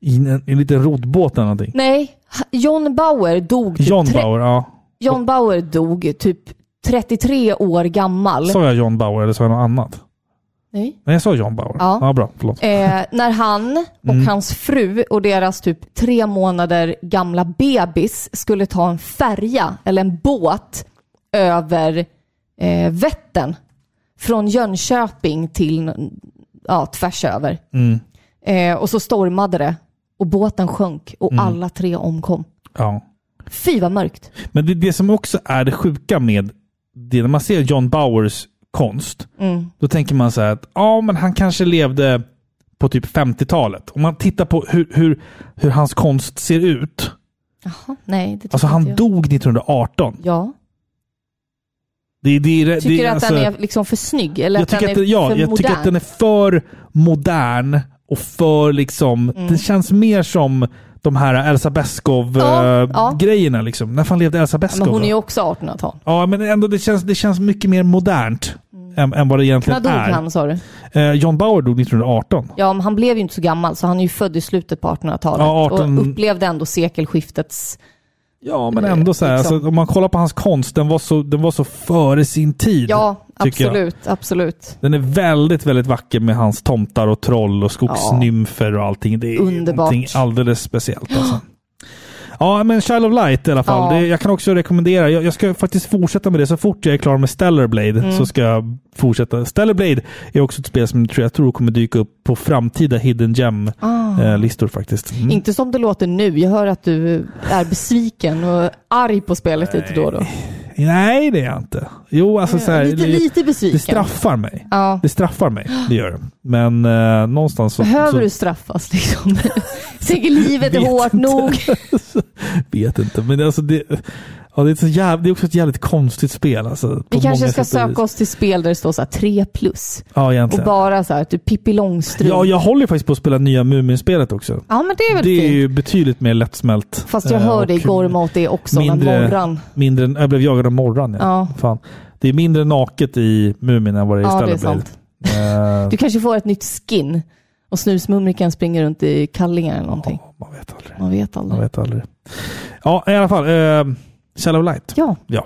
i en, en liten roddbåt eller någonting? Nej, John Bauer dog typ John Bauer, ja. John Bauer dog typ 33 år gammal. Sa jag John Bauer eller sa jag något annat? Nej. Nej, jag sa John Bauer. Ja. ja bra. Förlåt. Eh, när han och Mm. hans fru och deras typ tre månader gamla bebis skulle ta en färja eller en båt över eh, Vättern från Jönköping till ja, tvärs över. Mm. Eh, och så stormade det och båten sjönk och Mm. alla tre omkom. Ja. Fy vad mörkt. Men det, det som också är det sjuka med det, när man ser John Bauers konst, Mm. då tänker man så här att ja, men han kanske levde på typ 50-talet. Om man tittar på hur, hur, hur hans konst ser ut. Jaha, nej, det tycker Alltså han jag. dog 1918. Ja. Det, det, det, Tycker du att alltså- den är liksom för snygg? Eller jag att den tycker, är ja, för jag tycker att den är för modern och för liksom... Mm. Det känns mer som de här Elsa Ja, Beskow-grejerna. ja. Liksom. När fan levde Elsa Beskow? Men hon är ju också 1800-tal. Ja, men ändå det känns, det känns mycket mer modernt än, än vad det När egentligen dog är. han sa du? Eh, John Bauer dog 1918. Ja, men han blev ju inte så gammal så han är ju född i slutet på 1800-talet Ja, 18 och upplevde ändå sekelskiftets... Ja, men ändå så här, liksom. alltså, om man kollar på hans konst, den var så, den var så före sin tid. Ja, tycker jag. absolut, absolut. Den är väldigt, väldigt vacker med hans tomtar och troll och skogsnymfer och allting. Det är Underbart. någonting alldeles speciellt. Alltså. Ja, men Child of Light i alla fall. Ja. Det, jag kan också rekommendera. Jag, jag ska faktiskt fortsätta med det. Så fort jag är klar med Stellar Blade Mm. så ska jag fortsätta. Stellar Blade är också ett spel som jag tror, jag tror kommer dyka upp på framtida Hidden Ah. Gem-listor faktiskt. Mm. Inte som det låter nu. Jag hör att du är besviken och arg på spelet lite då och då. Nej, det är jag inte. Jo, alltså så här, lite, det, lite besviken. det straffar mig. Ja. Det straffar mig, det gör det. Men eh, någonstans så... Behöver så, du straffas liksom? Tänker livet är hårt inte. nog. Vet inte, men det, alltså det, ja, det, är så jäv, det är också ett jävligt konstigt spel. Alltså, Vi kanske ska och söka oss till spel där det står så här 3 plus. Ja, Och egentligen. bara så här, typ Pippi Långstrump. Ja, jag håller faktiskt på att spela nya Mumin-spelet också. Ja, men det är väl Det är fint. ju betydligt mer lättsmält. Fast jag eh, hör och dig gorma åt det också. mindre. Morran. mindre, jag blev jagad av morran. Ja. Ja. Fan. Det är mindre naket i Mumin än vad det är i Ja, det är Stellar sant. Eh, Du kanske får ett nytt skin. Och snusmumriken springer runt i kallingar eller någonting. man vet aldrig. Man vet aldrig. Man vet aldrig. Ja, i alla fall. Eh, Shallow Light. Ja. ja.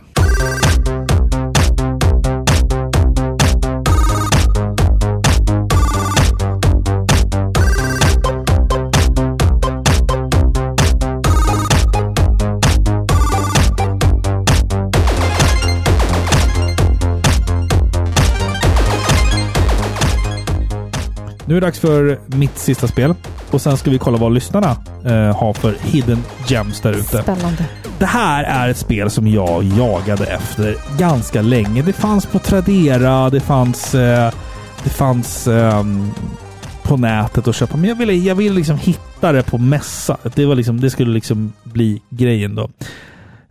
Nu är det dags för mitt sista spel. Och sen ska vi kolla vad lyssnarna eh, har för hidden gems där ute. Spännande. Det här är ett spel som jag jagade efter ganska länge. Det fanns på Tradera, det fanns, eh, det fanns ehm, på nätet att köpa. Men jag ville, jag ville liksom hitta det på mässa. Det, var liksom, det skulle liksom bli grejen då.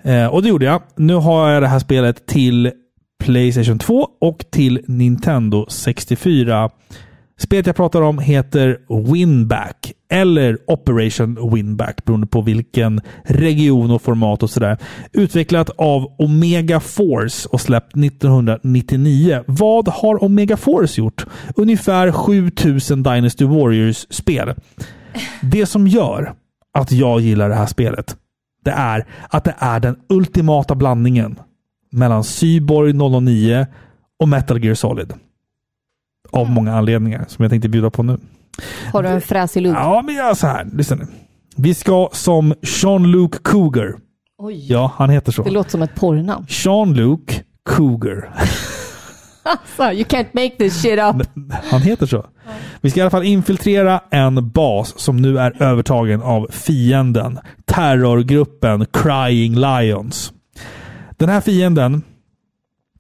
Eh, och det gjorde jag. Nu har jag det här spelet till Playstation 2 och till Nintendo 64. Spelet jag pratar om heter Winback eller Operation Winback beroende på vilken region och format och sådär. Utvecklat av Omega Force och släppt 1999. Vad har Omega Force gjort? Ungefär 7000 Dynasty Warriors-spel. Det som gör att jag gillar det här spelet, det är att det är den ultimata blandningen mellan Cyborg 009 och Metal Gear Solid. Av många anledningar som jag tänkte bjuda på nu. Har du en fräsig lugg? Ja, men jag så här. Lyssna nu. Vi ska som Jean-Luc Cougar. Oj. Ja, han heter så. Det låter som ett porrnamn. Jean-Luc Cougar. Alltså, you can't make this shit up. Han heter så. Vi ska i alla fall infiltrera en bas som nu är övertagen av fienden. Terrorgruppen Crying Lions. Den här fienden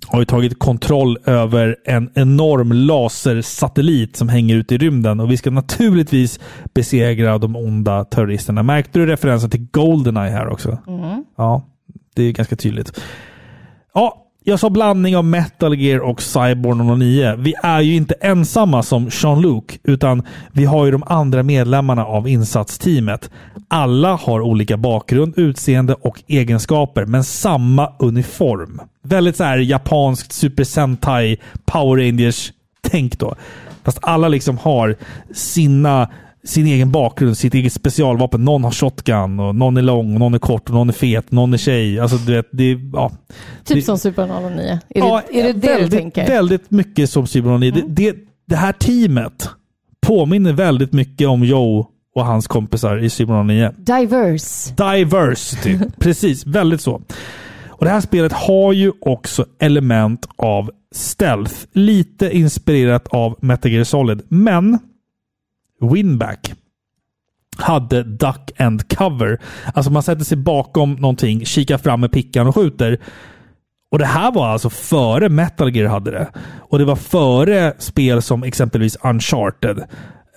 har ju tagit kontroll över en enorm lasersatellit som hänger ute i rymden och vi ska naturligtvis besegra de onda terroristerna. Märkte du referensen till Goldeneye här också? Mm. Ja, det är ganska tydligt. Ja, jag sa blandning av Metal Gear och Cyborg 09. Vi är ju inte ensamma som Jean-Luc, utan vi har ju de andra medlemmarna av insatsteamet. Alla har olika bakgrund, utseende och egenskaper, men samma uniform. Väldigt så här japanskt Super Sentai Power Rangers-tänk då. Fast alla liksom har sina sin egen bakgrund, sitt eget specialvapen. Någon har shotgun, och någon är lång, och någon är kort, och någon är fet, någon är tjej. Alltså, du vet, det, ja. Typ det, som Super 09. Är ja, det är det, det väldigt, du tänker? Mm. Väldigt mycket som Super 09. Det, det, det här teamet påminner väldigt mycket om Joe och hans kompisar i Super 09. Diverse. Diversity. Precis, väldigt så. Och Det här spelet har ju också element av stealth. Lite inspirerat av Metal Gear Solid. Men Winback hade duck and cover. Alltså man sätter sig bakom någonting, kikar fram med pickan och skjuter. Och det här var alltså före Metal Gear hade det. Och det var före spel som exempelvis Uncharted.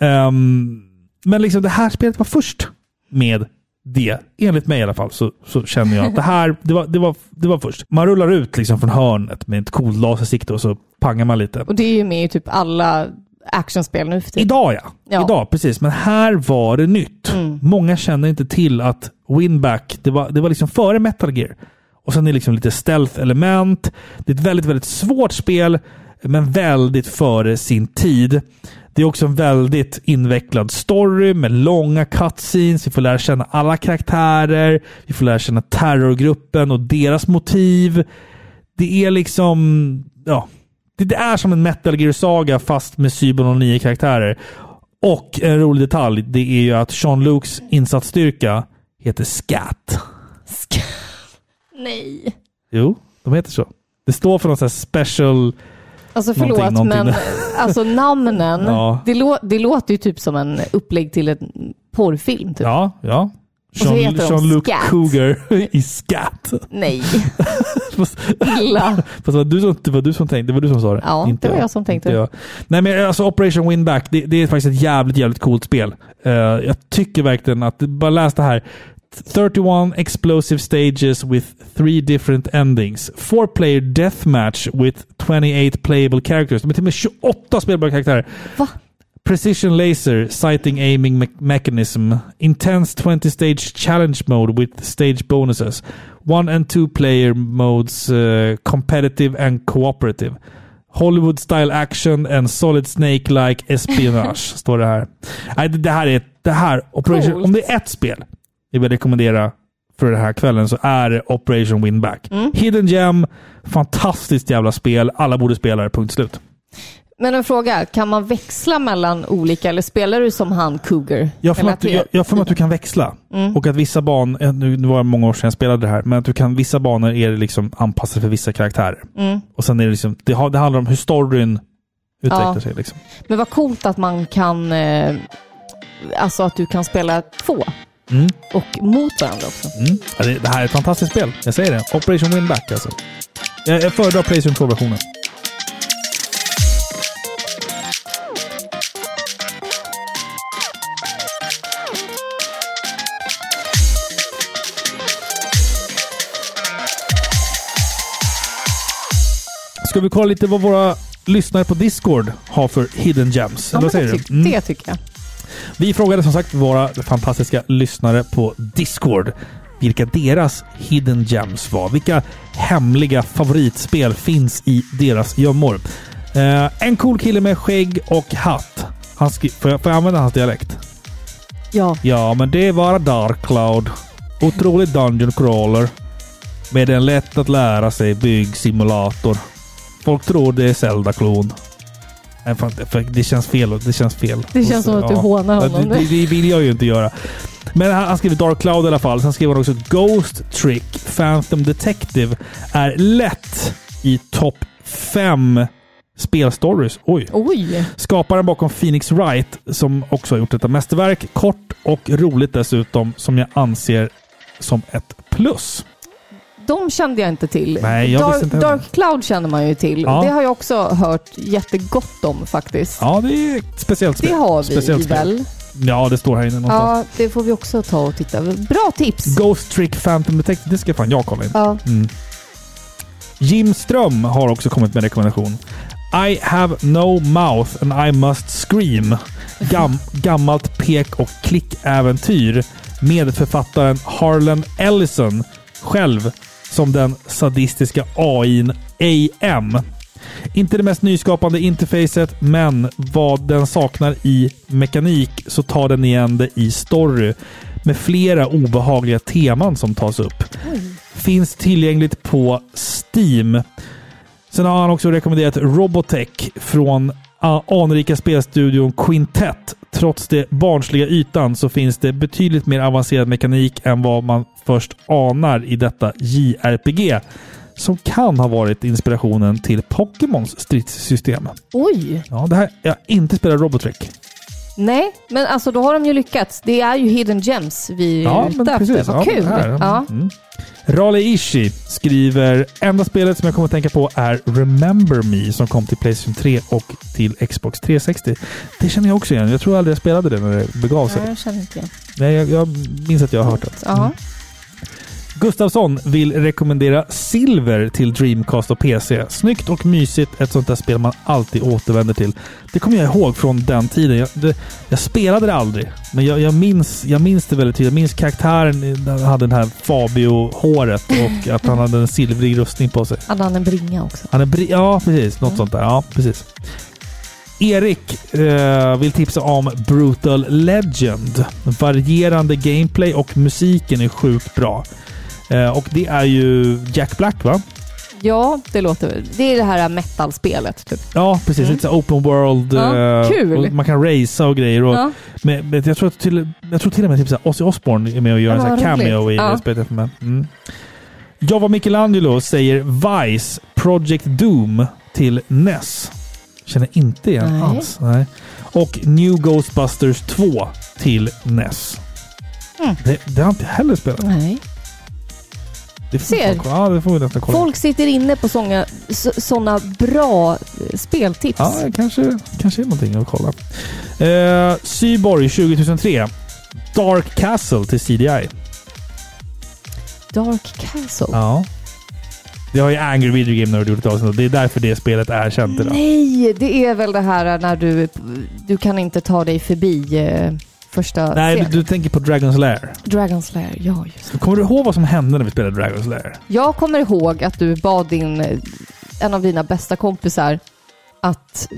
Um, men liksom det här spelet var först med det. Enligt mig i alla fall så, så känner jag att det här, det var, det, var, det var först. Man rullar ut liksom från hörnet med ett coolt lasersikte och så pangar man lite. Och det är ju med i typ alla actionspel nu för tiden. Idag ja. Ja. Idag, precis. Men här var det nytt. Många känner inte till att Winback, det var, det var liksom före Metal Gear. Och sen är det liksom lite stealth-element. Det är ett väldigt, väldigt svårt spel, men väldigt före sin tid. Det är också en väldigt invecklad story med långa cutscenes. Vi får lära känna alla karaktärer. Vi får lära känna terrorgruppen och deras motiv. Det är liksom... Ja, det, är som en Metal Gear-saga fast med Cyber 09 karaktärer. Och en rolig detalj, det är ju att Jean-Lucs insatsstyrka heter SCAT. Nej. Jo, de heter så. Det står för någon sån här special... Alltså Någonting, förlåt, någonting men där. alltså namnen, Ja. det, lå det låter ju typ som en upplägg till en porrfilm. Typ. Ja, ja. Jean-Luc Scat. Cougar i SCAT. Nej. Fast, Illa. fast det var, du som, det var du som tänkte, det var du som sa det. Ja, det var jag som tänkte. Inte jag. Nej men alltså Operation Winback, det, det är faktiskt ett jävligt, jävligt coolt spel. Eh, jag tycker verkligen att, bara läs det här. 31 explosive stages with three different endings. Four player deathmatch with 28 playable characters. De är till och med 28 spelbara karaktärer. Va? Precision laser, sighting aiming me- mechanism. Intense 20 stage challenge mode with stage bonuses. One and two player modes, uh, competitive and cooperative. Hollywood style action and solid snake-like espionage, står det här. Nej, det, här är... Det här, Operation, om det är ett spel jag vill rekommendera för den här kvällen så är det Operation Winback. Mm. Hidden Gem, fantastiskt jävla spel. Alla borde spela det, punkt slut. Men en fråga, kan man växla mellan olika eller spelar du som han Cougar? Jag får att, jag, jag får mig att du kan växla. Mm. Och att vissa banor, nu, nu var det många år sedan jag spelade det här, men att du kan, vissa banor är liksom anpassade för vissa karaktärer. Mm. Och sen är det liksom, det, det handlar om hur storyn utvecklar Ja. sig. Liksom. Men vad coolt att man kan, eh, alltså att du kan spela två Mm. och mot varandra också. Mm. Det, här är ett fantastiskt spel. Jag säger det. Operation Winback alltså. Jag, jag föredrar Playstation 2-versionen. Ska vi kolla lite vad våra lyssnare på Discord har för hidden gems? Ja, Eller vad säger det, du? Mm. det tycker jag. Vi frågade som sagt våra fantastiska lyssnare på Discord vilka deras hidden gems var. Vilka hemliga favoritspel finns i deras gömmor? Eh, en cool kille med skägg och hatt. Han får, jag, får jag använda hans dialekt? Ja. Ja, men det var Dark Cloud. Otrolig Dungeon Crawler. Med en lätt att lära sig byggsimulator. Folk tror det är Zelda-klon. Nej, fan, för Det känns fel. Det känns fel. Det känns som att du hånar honom Det, det, det vill jag ju inte göra. Men han, han skriver Dark Cloud i alla fall. Sen skriver han också Ghost Trick Phantom Detective är lätt i topp 5 spelstories. Oj! Oj! Skaparen bakom Phoenix Wright, som också har gjort detta mästerverk. Kort och roligt dessutom, som jag anser som ett plus. De kände jag inte till. Nej, jag Dark, inte. Dark Cloud känner man ju till. Ja. Det har jag också hört jättegott om faktiskt. Ja, det är ett speciellt spel. Det har vi Speciellt spel. väl? Ja, det står här inne någonstans. Ja, det får vi också ta och titta. Bra tips! Ghost Trick Phantom Detective, det ska fan jag kolla in. Ja. Mm. Jim Ström har också kommit med en rekommendation. I have no mouth and I must scream. Gam, gammalt pek och klickäventyr med författaren Harlan Ellison själv som den sadistiska AIn AM. Inte det mest nyskapande interfacet, men vad den saknar i mekanik så tar den igen det i story med flera obehagliga teman som tas upp. Finns tillgängligt på Steam. Sen har han också rekommenderat Robotech från anrika spelstudion Quintet. Trots det barnsliga ytan så finns det betydligt mer avancerad mekanik än vad man först anar i detta JRPG. Som kan ha varit inspirationen till Pokémons stridssystem. Oj! Ja, det här, jag har inte spelat Robotech. Nej, men alltså då har de ju lyckats. Det är ju hidden gems vi är Ja, ute men efter. Vad Ja, kul! Ja. Mm. Raleigh Ishi skriver enda spelet som jag kommer att tänka på är Remember Me som kom till Playstation 3 och till Xbox 360. Det känner jag också igen. Jag tror aldrig jag spelade det när det begav sig. Nej, jag känner inte igen. Nej, jag, jag minns att jag har hört det. Ja. Gustavsson vill rekommendera Silver till Dreamcast och PC. Snyggt och mysigt. Ett sånt där spel man alltid återvänder till. Det kommer jag ihåg från den tiden. Jag, det, jag spelade det aldrig, men jag, jag, minns, jag minns det väldigt tydligt. Jag minns karaktären. Han hade det här Fabio-håret och att han hade en silvrig rustning på sig. Hade han en bringa också? Han är bri- ja, precis. Något sånt där. Ja, precis. Erik eh, vill tipsa om Brutal Legend. Varierande gameplay och musiken är sjukt bra. Eh, och det är ju Jack Black, va? Ja, det låter... Det är det här metal-spelet typ. Ja, precis. Lite så open world. Ja, eh, kul. Man kan racea och grejer. Och Ja. med, med, jag, tror att till, jag tror till och med typ så här Ozzy Osbourne är med och gör en här cameo i Ja. spelet. Mm. Java Michelangelo säger Vice Project Doom till NES. Känner inte igen Nej. alls. Nej. Och New Ghostbusters 2 till NES. Mm. Det, det har jag inte heller spelat. Nej. Det får vi Ser. Ja, det får vi nästan kolla. Folk sitter inne på sådana bra eh, speltips. Ja, kanske, kanske är någonting att kolla. Eh, Syborg 2003. Dark Castle till CDI. Dark Castle. Ja. Det har ju Angry Video Game Nerd gjort ett avsnitt Det är därför det spelet är känt idag. Nej, det är väl det här när du, du kan inte ta dig förbi eh, första Nej, du, scenen. du tänker på Dragon's Lair. Dragon's Lair, ja just Kommer du ihåg vad som hände när vi spelade Dragon's Lair? Jag kommer ihåg att du bad din, en av dina bästa kompisar att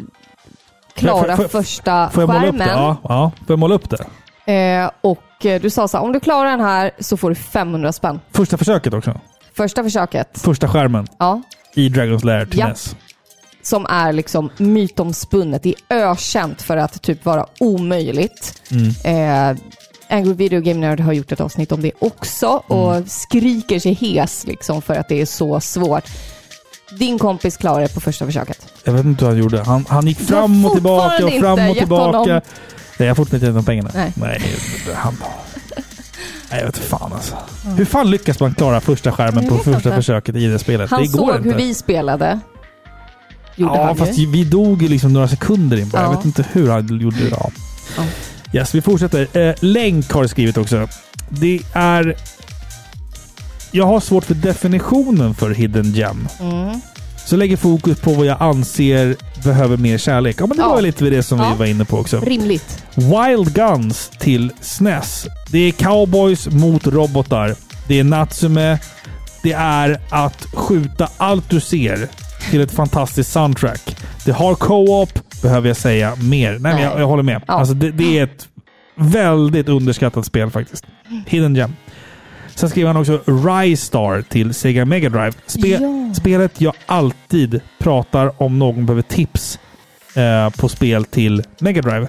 klara Får- får- första Får jag måla upp det? skärmen. Ja, ja. Får jag måla upp det? Eh, och eh, du sa så här, om du klarar den här så får du 500 spänn. Första försöket också. Första försöket. Första skärmen Ja. i Dragon's Lair till Ja. NES. Som är liksom mytomspunnet. Det är ökänt för att typ vara omöjligt. Mm. Eh, Angry Video Game Nerd har gjort ett avsnitt om det också och Mm. skriker sig hes liksom för att det är så svårt. Din kompis klarade det på första försöket. Jag vet inte hur han gjorde. Han, han gick fram och tillbaka och fram och tillbaka. honom- Nej, jag har fortfarande inte gett pengarna. Nej. Nej, han... Nej, jag vet fan alltså. Hur fan lyckas man klara första skärmen på första inte. försöket i det spelet? Han det går såg inte. hur vi spelade. Gjorde ja, han fast ju. vi dog ju liksom några sekunder in på det. Jag Ja. vet inte hur han gjorde det. Ja. Ja. Yes, vi fortsätter. Eh, Länk har skrivit också. Det är... Jag har svårt för definitionen för Hidden Gem. Mm. Så lägger fokus på vad jag anser behöver mer kärlek. Ja, men det Ja. var lite det som Ja. vi var inne på också. Rimligt. Wild Guns till SNES. Det är cowboys mot robotar. Det är Natsume. Det är att skjuta allt du ser till ett fantastiskt soundtrack. Det har co-op, behöver jag säga mer. Nej, men Nej. jag, jag håller med. Ja. Alltså, det, det är ett väldigt underskattat spel faktiskt. Hidden Gem. Sen skriver han också Rystar till Sega Mega Drive. Spe Ja. Spelet jag alltid pratar om någon behöver tips eh, på spel till Mega Drive.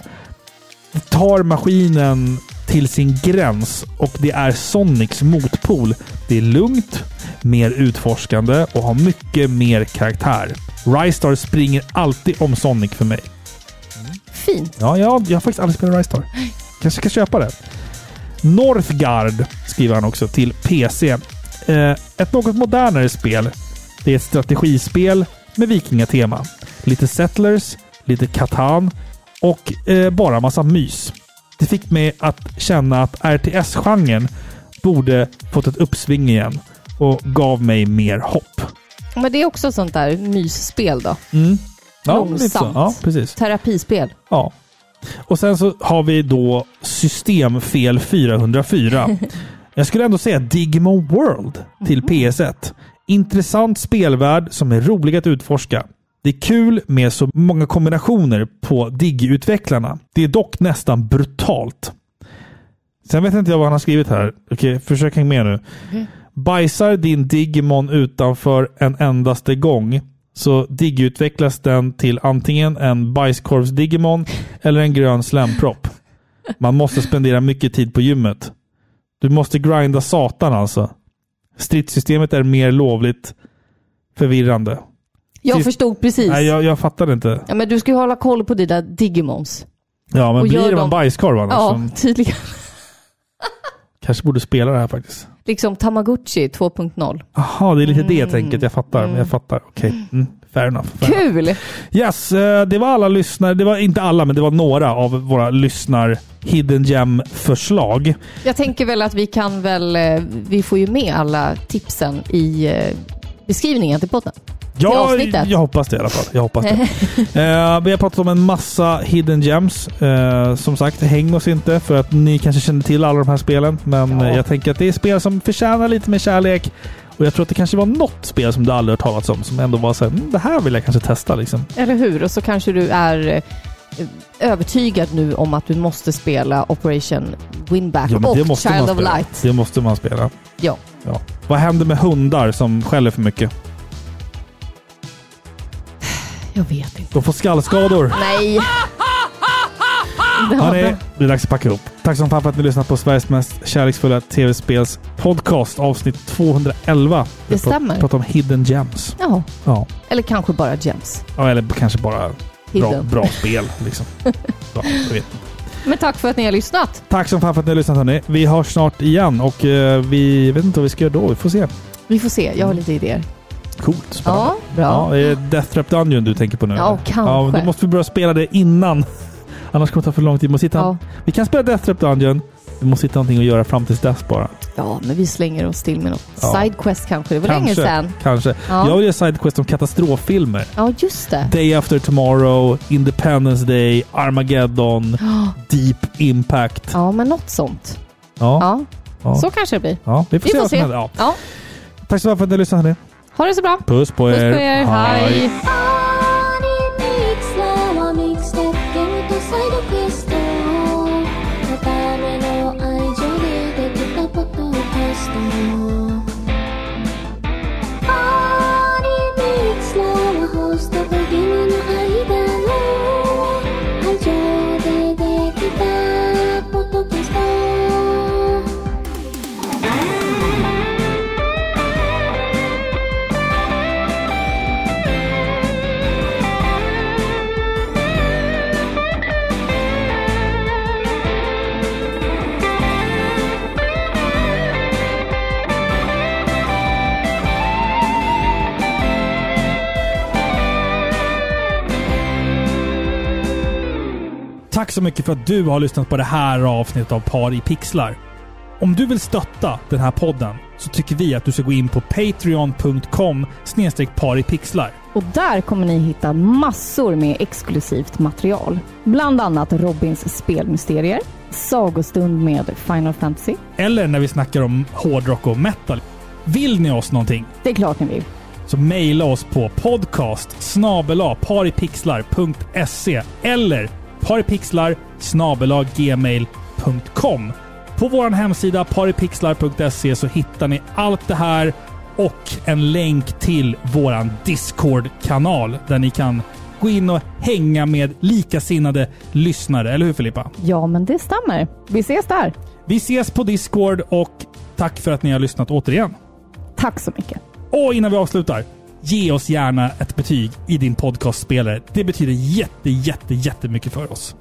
Tar maskinen till sin gräns och det är Sonics motpol. Det är lugnt, mer utforskande och har mycket mer karaktär. Rystar springer alltid om Sonic för mig. Fint. Ja, jag, jag har faktiskt aldrig spelat Rystar. Kanske ska köpa det. Northgard skriver han också till PC. Eh, ett något modernare spel. Det är ett strategispel med vikingatema. Lite Settlers, lite Catan och eh, bara massa mys. Det fick mig att känna att RTS-genren borde fått ett uppsving igen och gav mig mer hopp. Men det är också sånt där mysspel då. Mm. Ja. Långsamt. Ja, precis. Terapispel. Ja. Och sen så har vi då Systemfel 404. Jag skulle ändå säga Digimon World till PS1. Intressant spelvärld som är rolig att utforska. Det är kul med så många kombinationer på Dig-utvecklarna. Det är dock nästan brutalt. Sen vet inte jag vad han har skrivit här. Okej, försök häng med nu. Bajsar din Digimon utanför en endaste gång så digutvecklas den till antingen en bajskorvs-Digimon eller en grön slempropp. Man måste spendera mycket tid på gymmet. Du måste grinda satan alltså. Stridssystemet är mer lovligt förvirrande. Jag Sist- förstod precis. Nej, jag, jag fattar inte. Ja, men du ska ju hålla koll på dina Digimons. Ja, men Och blir gör det en dem- bajskorv annars? Ja, som tydligen. Kanske borde spela det här faktiskt. Liksom Tamagotchi 2.0. Jaha, det är lite det tänket. Jag fattar. Jag fattar. Okej. Mm, fair enough. Fair enough. Kul! Yes, eh, det var alla lyssnare. Det var inte alla, men det var några av våra lyssnar Hidden Gem-förslag. Jag tänker väl att vi kan väl, eh, vi får ju med alla tipsen i eh, beskrivningen till podden. Ja, jag hoppas det i alla fall. Jag hoppas det. Eh, vi har pratat om en massa hidden gems. Eh, som sagt, häng oss inte för att ni kanske känner till alla de här spelen. Men Ja. jag tänker att det är spel som förtjänar lite mer kärlek. Och jag tror att det kanske var något spel som du aldrig hört talas om som ändå var så här, mm, det här vill jag kanske testa liksom. Eller hur? Och så kanske du är eh, övertygad nu om att du måste spela Operation Winback Ja, och Child of. Light. Det måste man spela. Ja. Ja. Vad händer med hundar som skäller för mycket? Jag vet inte. De får skallskador. Nej! Hörrni, det är dags att packa ihop. Tack som fan för att ni lyssnat på Sveriges mest kärleksfulla tv-spels podcast avsnitt 211. Det Vi stämmer. pratar om hidden gems. Ja. Ja. Eller kanske bara Gems. ja eller kanske bara bra, Hidden. bra spel. Liksom. ja, jag vet. Men tack för att ni har lyssnat. Tack som fan för att ni har lyssnat hörni. Vi hörs snart igen och eh, vi vet inte vad vi ska göra då. Vi får se. Vi får se. Jag har lite idéer. Coolt. Spännande. Ja, bra. Ja, är det Death Trap Dungeon du tänker på nu? Ja, eller? kanske. Ja, då måste vi börja spela det innan. Annars kommer det ta för lång tid. Vi, måste hitta, Ja. vi kan spela Death Trap Dungeon. Vi måste hitta någonting att göra fram tills dess bara. Ja, men vi slänger oss till med något. Ja. Sidequest kanske. Det var länge sedan. Kanske. Ja. Jag vill göra sidequest om katastroffilmer. Ja, just det. Day After Tomorrow, Independence Day, Armageddon, Deep Impact. Ja, men något sånt. Ja. Ja, så kanske det blir. Ja, vi får Vi se får se. Ja. Tack så mycket för att ni lyssnade. Ha det så bra. Puss på Puss er. på er. Hej. Hej. Tack så mycket för att du har lyssnat på det här avsnittet av Par i pixlar. Om du vill stötta den här podden så tycker vi att du ska gå in på patreon.com paripixlar. Och där kommer ni hitta massor med exklusivt material. Bland annat Robins spelmysterier, sagostund med Final Fantasy. Eller när vi snackar om hårdrock och metal. Vill ni oss någonting? Det är klart ni vill. Så mejla oss på podcast paripixlar.se eller paripixlar gmail.com. På vår hemsida paripixlar.se så hittar ni allt det här och en länk till våran Discord-kanal där ni kan gå in och hänga med likasinnade lyssnare. Eller hur Filippa? Ja, men det stämmer. Vi ses där. Vi ses på Discord och tack för att ni har lyssnat återigen. Tack så mycket. Och innan vi avslutar, ge oss gärna ett betyg i din podcastspelare. Det betyder jätte, jätte, jättemycket för oss.